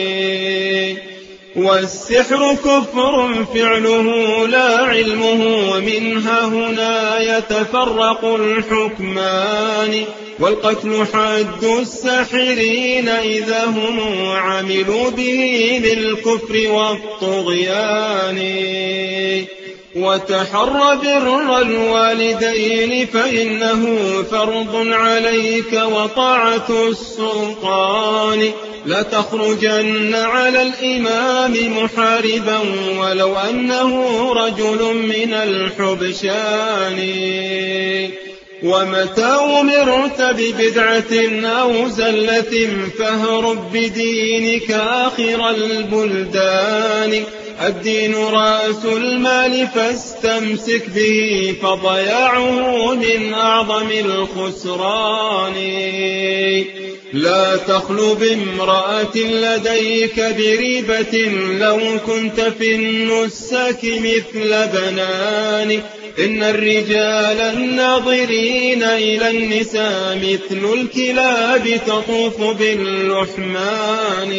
والسحر كفر فعله لا علمه ومنها هنا يتفرق الحكمان. والقتل حد الساحرين إذا هم عملوا به بالكفر والطغيان. وتحر بر الوالدين فإنه فرض عليك وطاعة السلطان. لتخرجن على الإمام محاربا ولو أنه رجل من الحبشان. ومتى أمرت ببدعة أو زلة فاهرب بدينك آخر البلدان. الدين رأس المال فاستمسك به فضياعه من أعظم الخسران. لا تخلو بامرأة لديك بريبة لو كنت في النسك مثل بنان. إن الرجال الناظرين إلى النساء مثل الكلاب تطوف باللحمان.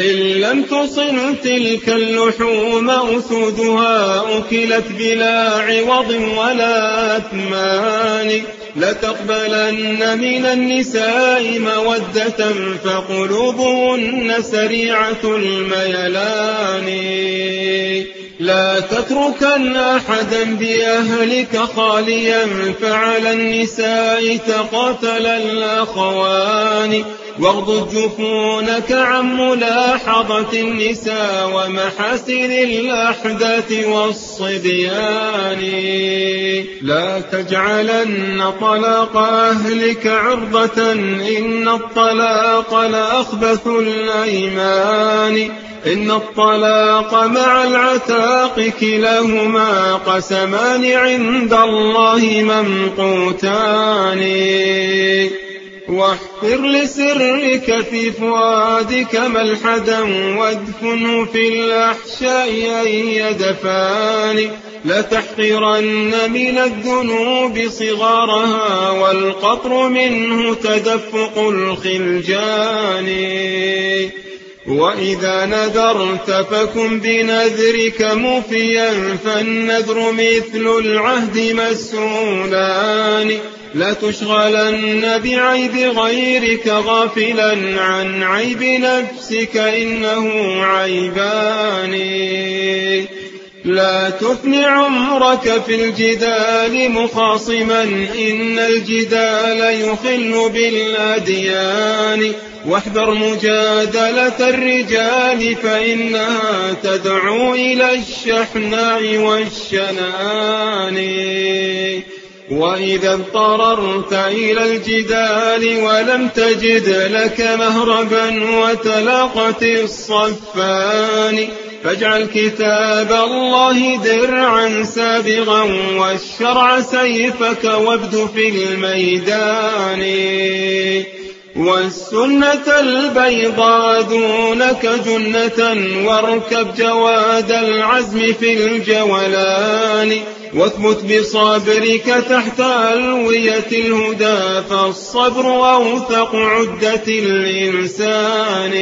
إن لم تصل تلك اللحوم أسودها أكلت بلا عوض ولا أثمان. لتقبلن من النساء مودة فقلوبهن سريعة الميلان. لا تتركن أحدا بأهلك خاليا فعلى النساء تقاتل الأخوان. واغض جفونك عن ملاحظة النساء ومحاسن الأحداث والصبيان. لا تجعلن طلاق أهلك عرضة إن الطلاق لأخبث الأيمان. إن الطلاق مع العتاق كلاهما قسمان عند الله ممقوتان. واحفر لسرك في فؤادك ملحدا وادفنه في الأحشاء أي دفان لتحقرن من الذنوب صغارها والقطر منه تدفق الخلجان. وإذا نذرت فكن بنذرك مفيا فالنذر مثل العهد مسؤولان. لا تشغلن بعيب غيرك غافلا عن عيب نفسك إنه عيبان. لا تفني عمرك في الجدال مخاصما إن الجدال يخل بالأديان. واحذر مجادلة الرجال فإنها تدعو إلى الشحناء والشنآن. وإذا اضطررت إلى الجدال ولم تجد لك مهربا وتلاقت الصفان فاجعل كتاب الله درعا سابغا والشرع سيفك وابد في الميدان. والسنة البيضاء دونك جنة واركب جواد العزم في الجولان. واثبت بصبرك تحت ألوية الهدى فالصبر أوثق عدة الإنسان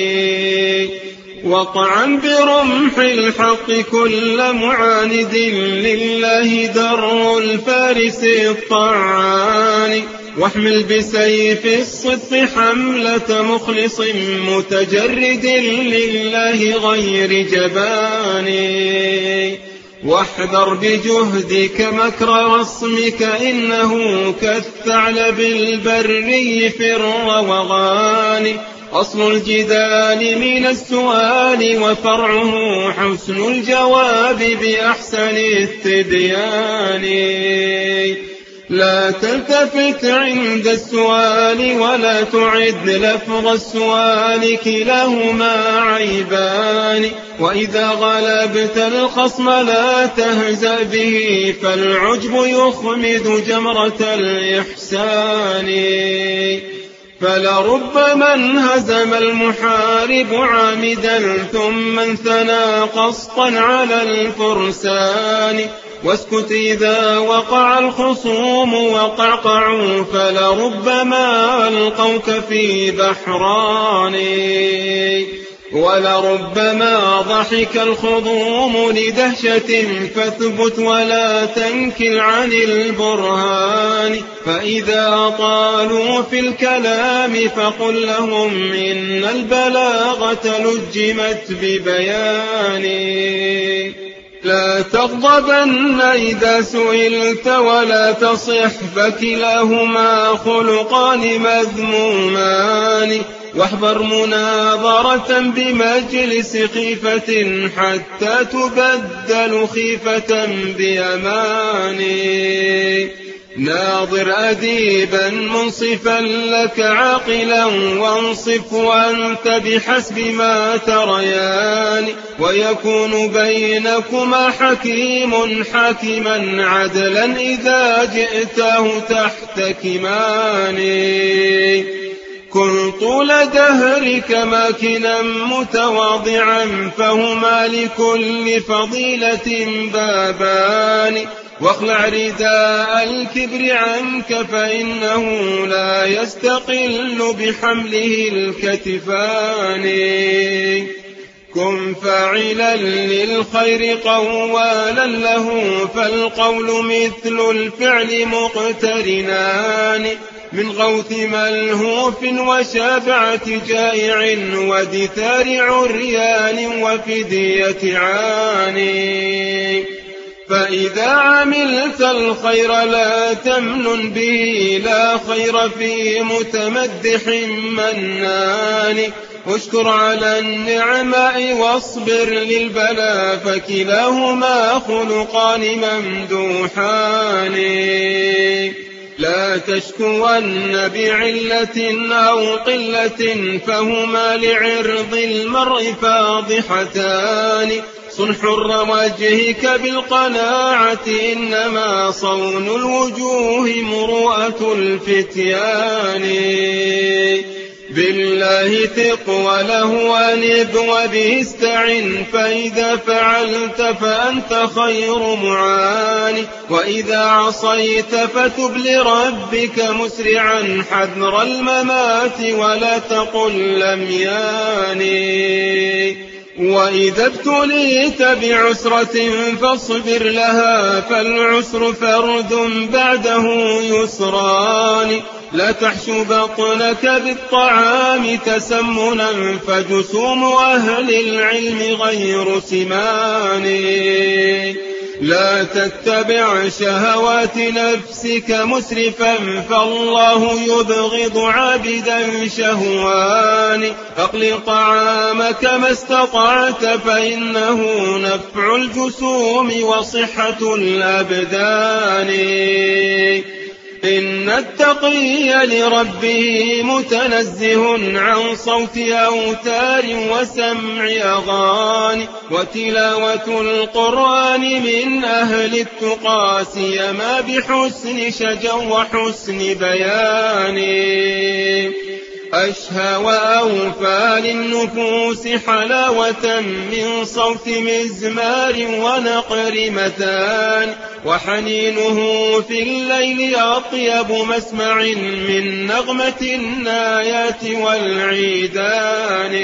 وطعن برمح الحق كل معاند لله در الفارس الطعان. واحمل بسيف الصدق حملة مخلص متجرد لله غير جبان. واحذر بجهدك مكر رسمك إنه كالثعلب البري في الروغان. أصل الجدال من السؤال وفرعه حسن الجواب بأحسن التبيان. لا تلتفت عند السؤال ولا تعد لفظ السؤال كلاهما عيبان. وإذا غلبت الخصم لا تهزأ به فالعجب يخمد جمرة الإحسان. فلربما انهزم المحارب عامدا ثم انثنى قسطا على الفرسان. واسكت إذا وقع الخصوم وقعقعوا فلربما ألقوك في بحران. ولربما ضحك الخضوم لدهشة فاثبت ولا تنكل عن البرهان. فإذا طالوا في الكلام فقل لهم إن البلاغة لجمت ببيان. لا تغضبن إذا سئلت ولا تصح فكلاهما خلقان مذمومان. واحذر مناظرة بمجلس خيفة حتى تبدل خيفة بأمان ناظر أديبا منصفا لك عاقلا وانصف وأنت بحسب ما تريان ويكون بينكما حكيم حاكما عدلا إذا جئته تحت كماني كن طول دهرك ماكنا متواضعا فهما لكل فضيلة بابان. واخلع رداء الكبر عنك فإنه لا يستقل بحمله الكتفان. كن فاعلا للخير قوالا له فالقول مثل الفعل مقترنان. من غوث ملهوف وشافعة جائع ودثار عريان وفدية عاني. فإذا عملت الخير لا تمنن به لا خير في متمدح منان. اشكر على النعماء واصبر للبلاء فكلاهما خلقان ممدوحان. لا تشكون بعلة أو قلة فهما لعرض المرء فاضحتان. صن حر وجهك بالقناعة إنما صون الوجوه مروءة الفتيان. بالله ثق وله أنب وبه استعن فإذا فعلت فأنت خير معان. وإذا عصيت فتب لربك مسرعا حذر الممات ولا تقل لم ياني وإذا ابتليت بعسرة فاصبر لها فالعسر فرد بعده يسران. لا تحشو بطنك بالطعام تسمنا فجسوم أهل العلم غير سمان. لا تتبع شهوات نفسك مسرفا فالله يبغض عابدا شهوان. أقل طعامك ما استطعت فإنه نفع الجسوم وصحة الأبدان. إن التقي لربه متنزه عن صوت أوتار وسمع أغاني وتلاوة القرآن من أهل التقى سيما بحسن شجا وحسن بيان. أشهى وأوفى للنفوس حلاوة من صوت مزمار ونقر متان وحنينه في الليل أطيب مسمع من نغمة النايات والعيدان.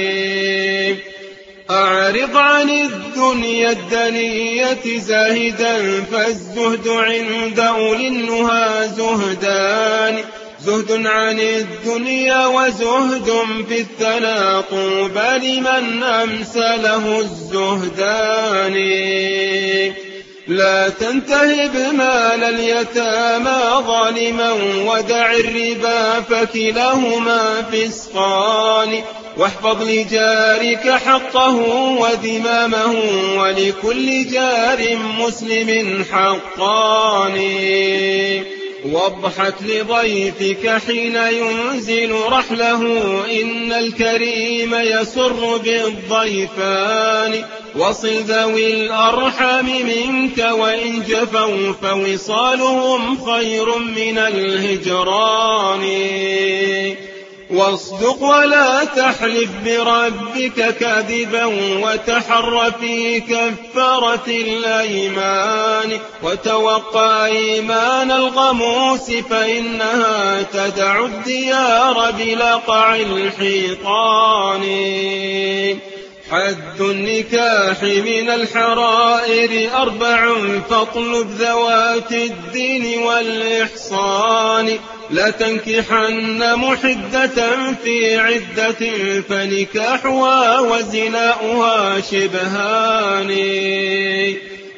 أعرض عن الدنيا الدنية زاهدا فالزهد عند أولي النهى زهدان. زهد عن الدنيا وزهد في الثنى طوبى لمن أمسى له الزهدان؟ لا تنتهب مال اليتامى ظالما ودع الربا فكلاهما فسقان. واحفظ لجارك حقه وذمامه ولكل جار مسلم حقان. واضحك لضيفك حين ينزل رحله إن الكريم يسر بالضيفان. وصل ذوي الأرحام منك وإن جفوا فوصالهم خير من الهجران. واصدق ولا تحلف بربك كذبا وتحر في كفارة الأيمان وتوقع أيمان الغموس فإنها تدع الديار بلقع الحيطان. حد النكاح من الحرائر أربع فاطلب ذوات الدين والإحصان لا تنكحن محدة في عدة فنكاحها وزناؤها شبهان.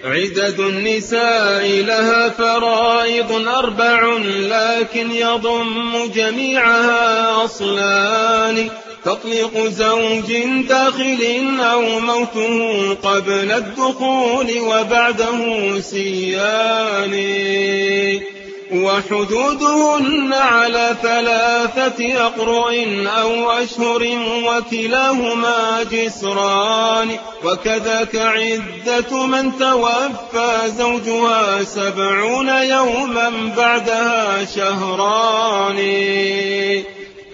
عدد النساء لها فرائض أربع لكن يضم جميعها أصلان. تطلق زوج داخل أو موته قبل الدخول وبعده سيان وحدودهن على ثلاثة أقرؤ أو أشهر وكلاهما جسران. وكذاك عدة من توفى زوجها سبعون يوما بعدها شهران.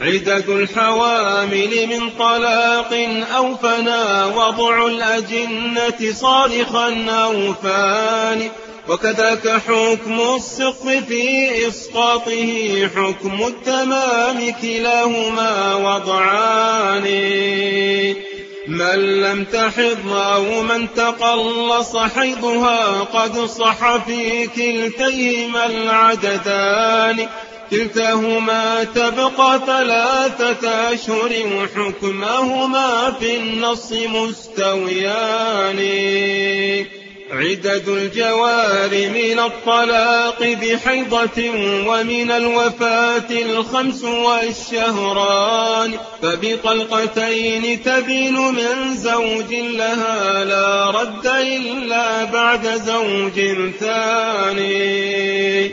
عدد الحوامل من طلاق أو فنا وضع الأجنة صارخا أو فان. وكذاك حكم السقف في إسقاطه حكم التمام كلاهما وضعان. من لم تحض أو من تقلص حيضها قد صح في كلتيهما العددان. كلتاهما تبقى ثلاثة أشهر وحكمهما في النص مستويان عدد الجوار من الطلاق بحيضة ومن الوفاة الخمس والشهران فبطلقتين تبين من زوج لها لا رد إلا بعد زوج ثاني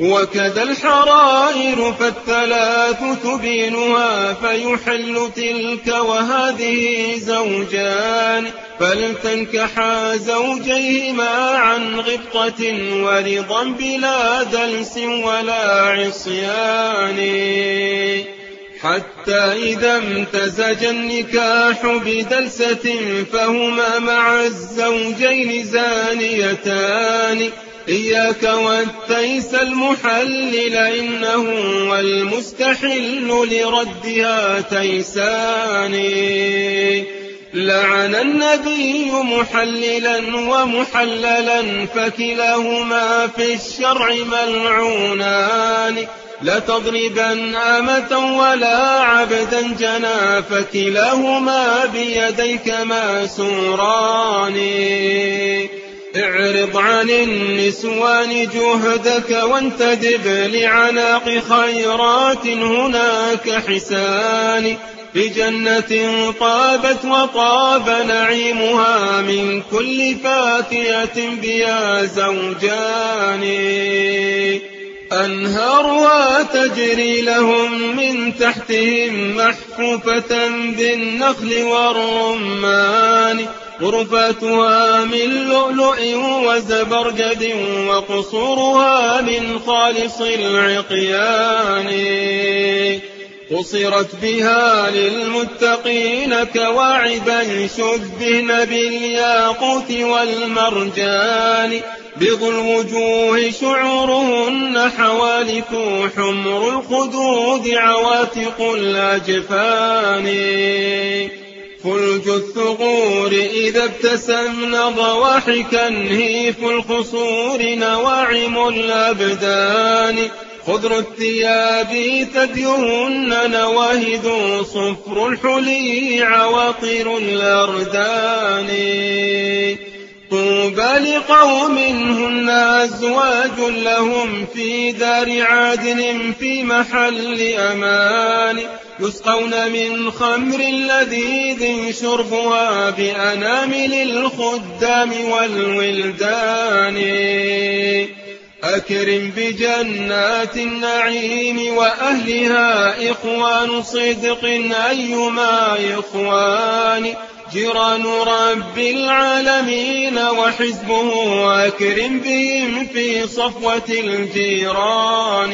وكذا الحرائر فالثلاث تبينها فيحل تلك وهذه زوجان فلتنكحا زوجيهما عن غبطة ورضا بلا دلس ولا عصيان. حتى إذا امتزج النكاح بدلسة فهما مع الزوجين زانيتان. إياك والتيس المحلل إنه والمستحل لردها تيسان. لعن النبي محللا ومحللا فكلاهما في الشرع ملعونان. لتضربن أمة ولا عبدا جنا فكلاهما بيديك ماسوران اعرض عن النسوان جهدك وانتدب لعناق خيرات هناك حسان بجنة طابت وطاب نعيمها من كل فاكهة بيا زوجان. أنهارها تجري لهم من تحتهم محفوفة بالنخل والرمان. غرفاتها من لؤلؤ وزبرجد وقصورها من خالص العقيان. قصرت بها للمتقين كواعبا شبهن بالياقوت والمرجان. بيض الوجوه شعورهن حوالك حمر الخدود عواتق الأجفان. فلج الثغور إذا ابتسمن ضواحكا هيف الخصور نواعم الأبدان. خضر الثياب ثديهن نواهد صفر الحلي عواطر الأردان. طوبى لقوم هن أزواج لهم في دار عدن في محل أمان يسقون من خمر لذيذ شربها بأنامل الخدام والولدان أكرم بجنات النعيم وأهلها إخوان صدق أيما إخوان جيران رب العالمين وحزبه أكرم بهم في صفوة الجيران.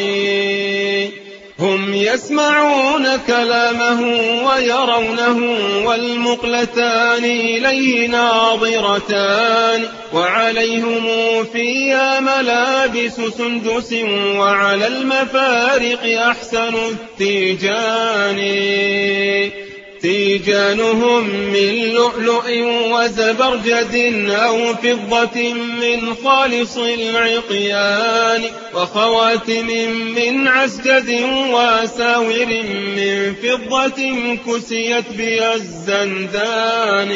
هم يسمعون كلامه ويرونه والمقلتان إليه ناظرتان. وعليهم فيها ملابس سندس وعلى المفارق أحسن التيجان. تيجانهم من لؤلؤ وزبرجد أو فضة من خالص العقيان وخواتم من عسجد واساور من فضة كسيت بها الزندان.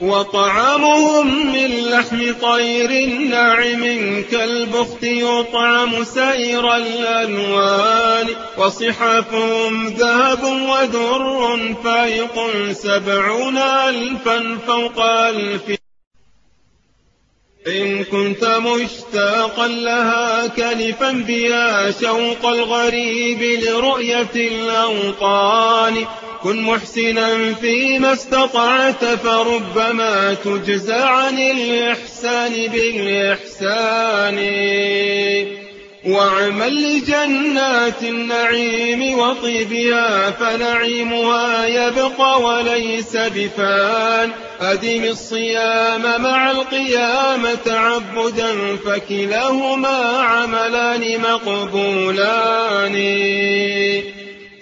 وطعامهم من لحم طير ناعم كالبخت يطعم سائر الألوان. وصحافهم ذهب ودر فائق سبعون ألفا فوق ألف. إن كنت مشتاقا لها كلفا بها شوق الغريب لرؤية الأوطان. كن محسنا فيما استطعت فربما تجزى عن الإحسان بالإحسان. واعمل لجنات النعيم وطيبها فنعيمها يبقى وليس بفان. أدم الصيام مع القيام تعبدا فكلاهما عملان مقبولان.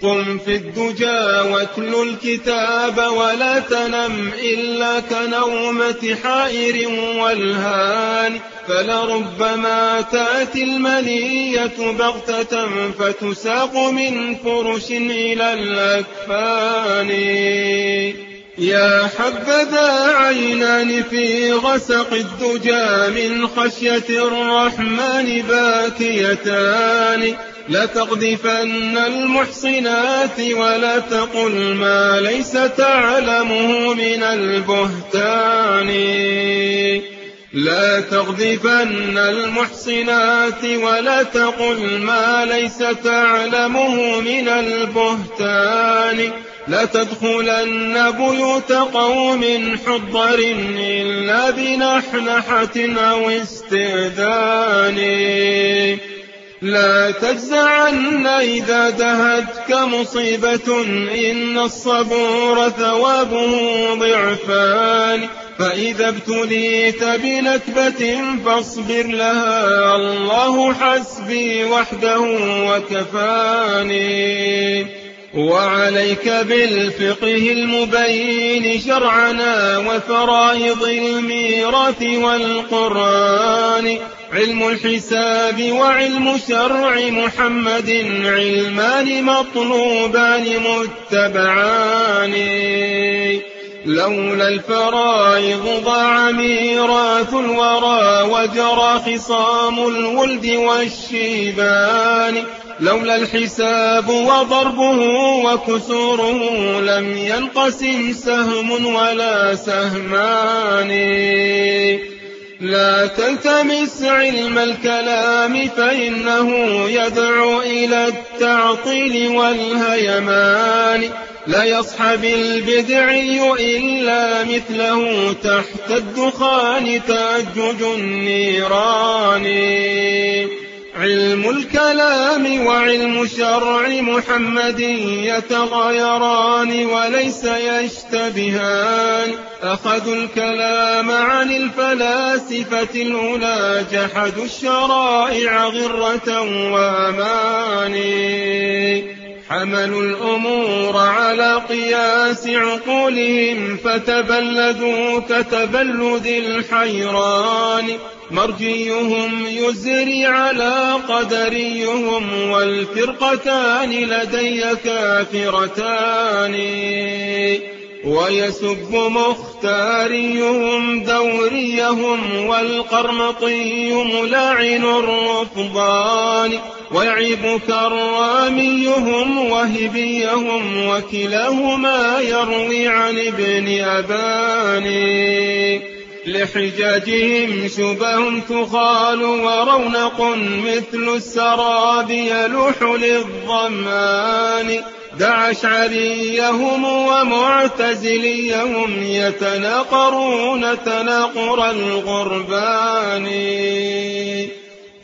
قم في الدجى واتل الكتاب ولا تنم إلا كنومة حائر والهان فلربما تأتي المنية بغتة فتساق من فرش إلى الأكفان. يا حبذا عينان في غسق الدجى من خشية الرحمن باكيتان. لتقذفن المحصنات ولا تقل ما ليس تعلمه من البهتان. لا تقذفن المحصنات ولا تقل ما ليس تعلمه من البهتان. لتدخلن بيوت قوم حضر إلا بنحنحة أو استئذان. لا تجزعن إذا دهتك مصيبة إن الصبور ثوابه ضعفان فإذا ابتليت بنكبة فاصبر لها الله حسبي وحده وكفاني وعليك بالفقه المبين شرعنا وفرائض الميراث والقرآن علم الحساب وعلم شرع محمد علمان مطلوبان متبعان. لولا الفرائض ضاع ميراث الورى وجرى خصام الولد والشيبان. لولا الحساب وضربه وكسوره لم ينقسم سهم ولا سهمان. لا تلتمس علم الكلام فإنه يدعو إلى التعطيل والهيمان. لا يصحب البدعي إلا مثله تحت الدخان تأجج النيران. علم الكلام وعلم شرع محمد يتغايران وليس يشتبهان. أخذوا الكلام عن الفلاسفة الأولى جحدوا الشرائع غرة وأماني حملوا الأمور على قياس عقولهم فتبلدوا كتبلد الحيران. مرجيهم يزري على قدريهم والفرقتان لدي كافرتان. ويسب مختاريهم دوريهم والقرمطي ملاعن الرفضان ويعيب كراميهم وهبيهم وكلاهما يروي عن ابن أباني لحجاجهم شبه تخال ورونق مثل السراب يلوح للظمان دع أشعريهم ومعتزليهم يتناقرون تناقر الغربان.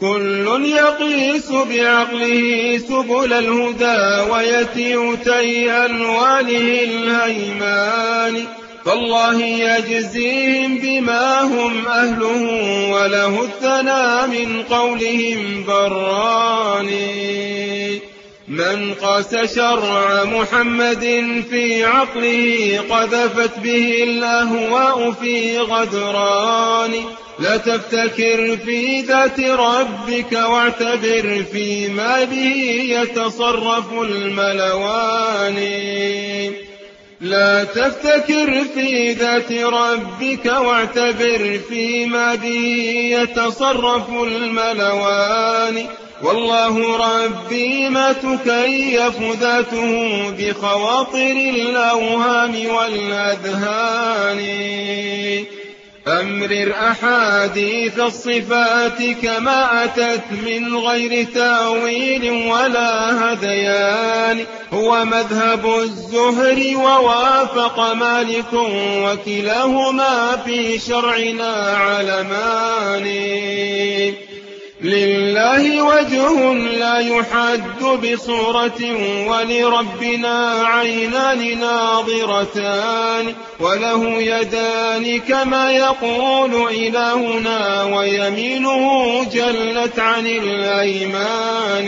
كل يقيس بعقله سبل الهدى ويتيء تي ألوانه الهيمان. فالله يجزيهم بما هم أهله وله الثنى من قولهم براني من قاس شرع محمد في عقله قذفت به الأهواء في غدران. لا تفتكر في ذات ربك واعتبر فيما به يتصرف الملوان. لا تفتكر في ذات ربك واعتبر فيما به يتصرف الملوان. والله ربي ما تكيف ذاته بخواطر الأوهام والأذهان. أمرر أحاديث الصفات كما أتت من غير تأويل ولا هذيان هو مذهب الزهر ووافق مالك وكلاهما في شرعنا علمان لله وجه لا يحد بصورة ولربنا عينان ناظرتان وله يدان كما يقول إلهنا ويمينه جلت عن الأيمان.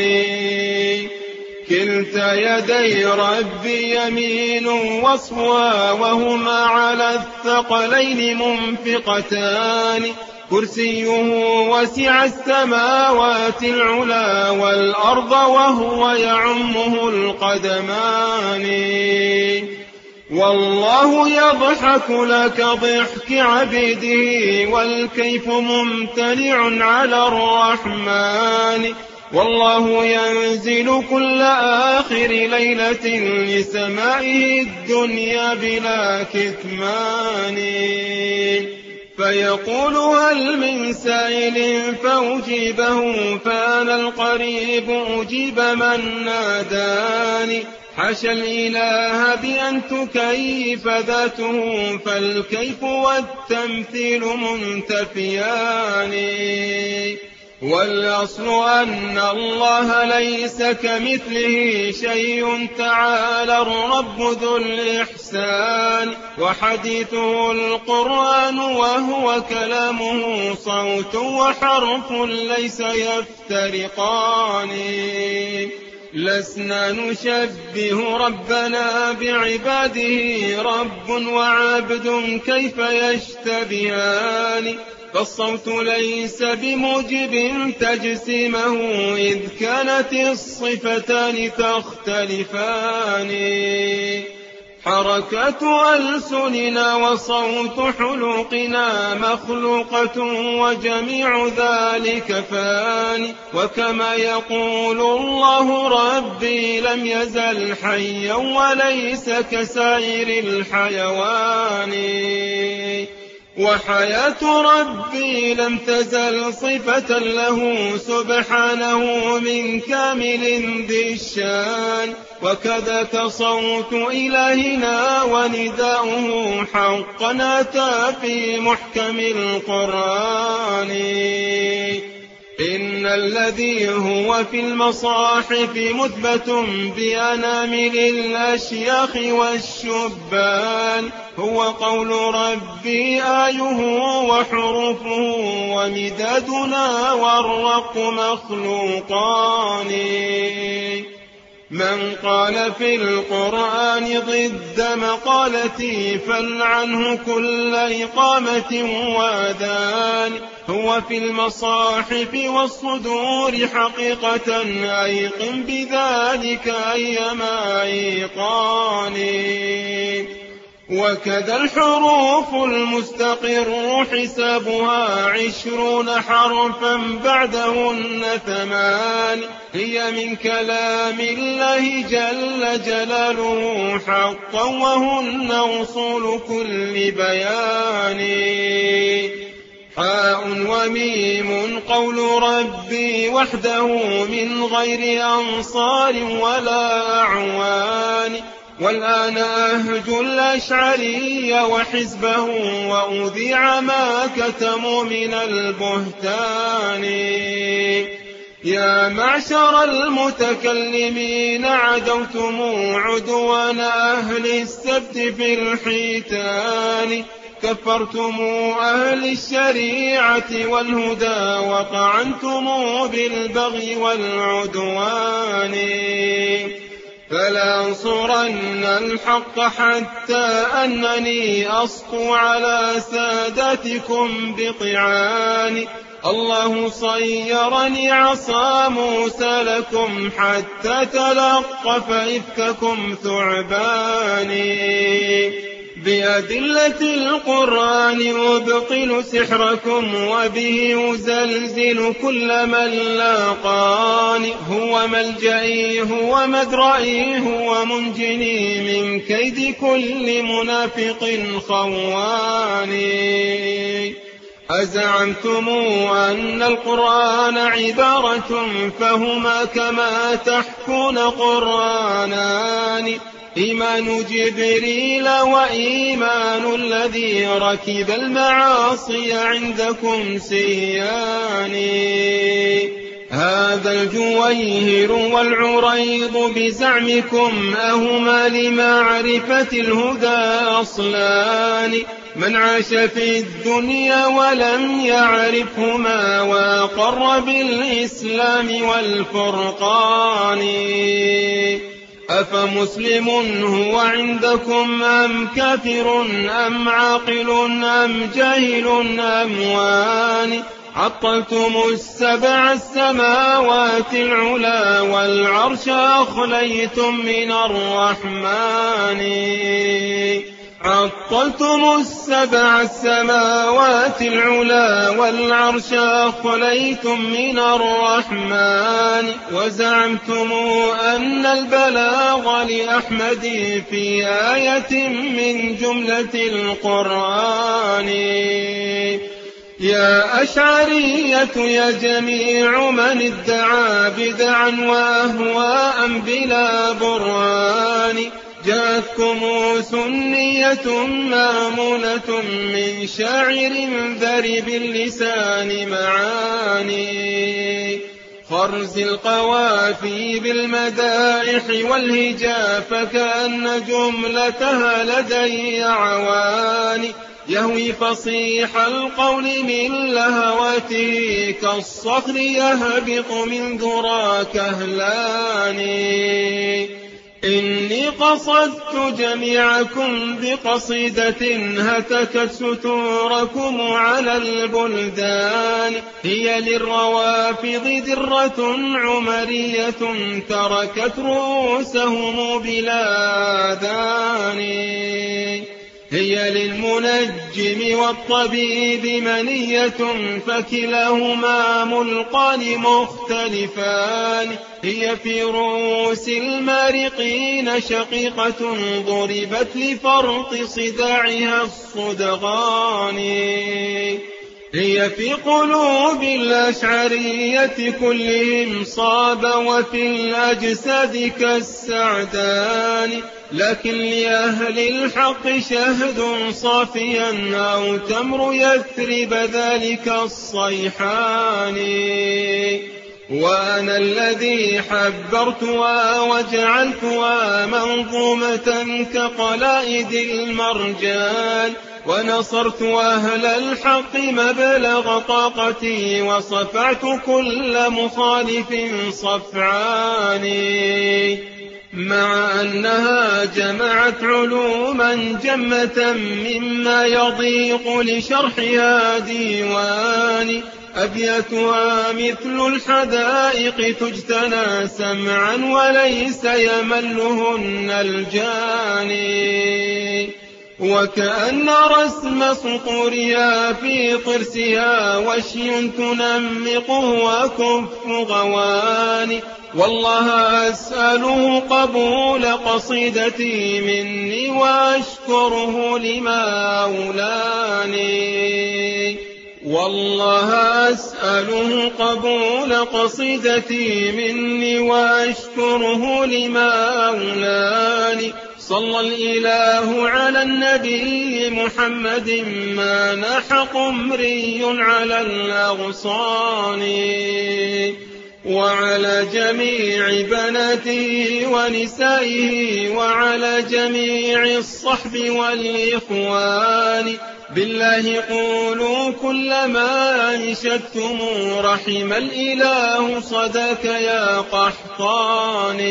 كلتا يدي ربي يمين وصفا وهما على الثقلين منفقتان. كرسيه وسع السماوات العلا والأرض وهو يعمه القدمان. والله يضحك لك ضحك عبده والكيف ممتنع على الرحمن. والله ينزل كل آخر ليلة لسمائه الدنيا بلا كتمان. فيقول هل من سائل فأجيبه فأنا القريب أجيب من ناداني. حشى الإله بأن تكيف ذاته فالكيف والتمثيل منتفيان. والأصل أن الله ليس كمثله شيء تعالى الرب ذو الإحسان. وحديثه القرآن وهو كلامه صوت وحرف ليس يفترقان. لسنا نشبه ربنا بعباده رب وعبد كيف يشتبهان؟ فالصوت ليس بموجب تجسيمه إذ كانت الصفتان تختلفان. حركة ألسننا وصوت حلقنا مخلوقة وجميع ذلك فاني وكما يقول الله ربي لم يزل حيا وليس كسائر الحيوان وحياة ربي لم تزل صفة له سبحانه من كامل ذي الشان وكذاك صوت إلهنا ونداؤه حقا أتى في محكم القرآن. إن الذي هو في المصاحف مثبت بأنامل الأشياخ والشبان. هو قول ربي آيه وحروفه ومدادنا والرق مخلوقان. من قال في القرآن ضد مقالتي فلعنه كل إقامة وأذان. هو في المصاحف والصدور حقيقة أيقن بذلك أيما أيقان وكذا الحروف المستقر حسابها عشرون حرفا بعدهن ثمان. هي من كلام الله جل جلاله حقا وهن أصول كل بيان. حاء وميم قول ربي وحده من غير أنصار ولا أعوان. والآن أهج الأشعري وحزبه وأذيع ما كتموا من البهتان. يا معشر المتكلمين عدوتم عدوان أهل السبت في الحيتان. كفرتم أهل الشريعة والهدى وطعنتم بالبغي والعدوان. فلأنصرن الحق حتى أنني أسطو على سادتكم بطعان. الله صيرني عصا موسى لكم حتى تلقف إفككم ثعباني. بأدلة القرآن أبطل سحركم وبه أزلزل كل من لاقاني هو ملجئي هو مدرئي هو منجني من كيد كل منافق خواني. أزعمتم أن القرآن عبارة فهما كما تحكون قرآنان. إيمان جبريل وإيمان الذي ركب المعاصي عندكم سيان هذا الجويهر والعريض بزعمكم أهما لمعرفة الهدى أصلان. من عاش في الدنيا ولم يعرفهما وقر بالإسلام والفرقان. أفمسلم هو عندكم أم كافر أم عاقل أم جاهل أم وان؟ عطلتم السبع السماوات العلا والعرش أخليتم من الرحمن. عطلتم السبع السماوات العلا والعرش أخليتم من الرحمن وزعمتم أن البلاغ لأحمد في آية من جملة القرآن. يا أشعرية يا جميع من ادعى بدعا وأهواء بلا برهان. جاءتكم سنية مامونة من شاعر ذرب اللسان معاني خرز القوافي بالمدائح والهجا فكأن جملتها لدي عواني يهوي فصيح القول من لهوته كالصخر يهبط من ذرى كهلاني إني قصدت جميعكم بقصيدة هتكت ستوركم على البلدان. هي للروافض درة عمرية تركت رؤوسهم بلا هي للمنجم والطبيب منية فكلاهما ملقان مختلفان هي في رؤوس المارقين شقيقة ضربت لفرط صداعها الصدغان هي في قلوب الأشعرية كلهم صاب وفي الأجساد كالسعدان لكن لأهل الحق شهد صافيا أو تمر يثرب ذلك الصيحان. وأنا الذي حبرتها وجعلتها منظومة كقلائد المرجان. ونصرت أهل الحق مبلغ طاقتي وصفعت كل مخالف صفعاني. مع أنها جمعت علوما جمة مما يضيق لشرحها ديواني أبيتها مثل الحدائق تجتنى سمعا وليس يملهن الجاني. وكأن رسم سطورها في طرسها وشي تنمقه وكف غواني والله أسأله قبول قصيدتي مني وأشكره لما أولاني والله أسأله قبول قصيدتي مني وأشكره لما أولاني صلى الإله على النبي محمد ما نح قمري على الأغصان. وعلى جميع بناته ونسائه وعلى جميع الصحب والإخوان. بالله قولوا كل ما أنشدتم رحم الإله صداك يا قحطاني.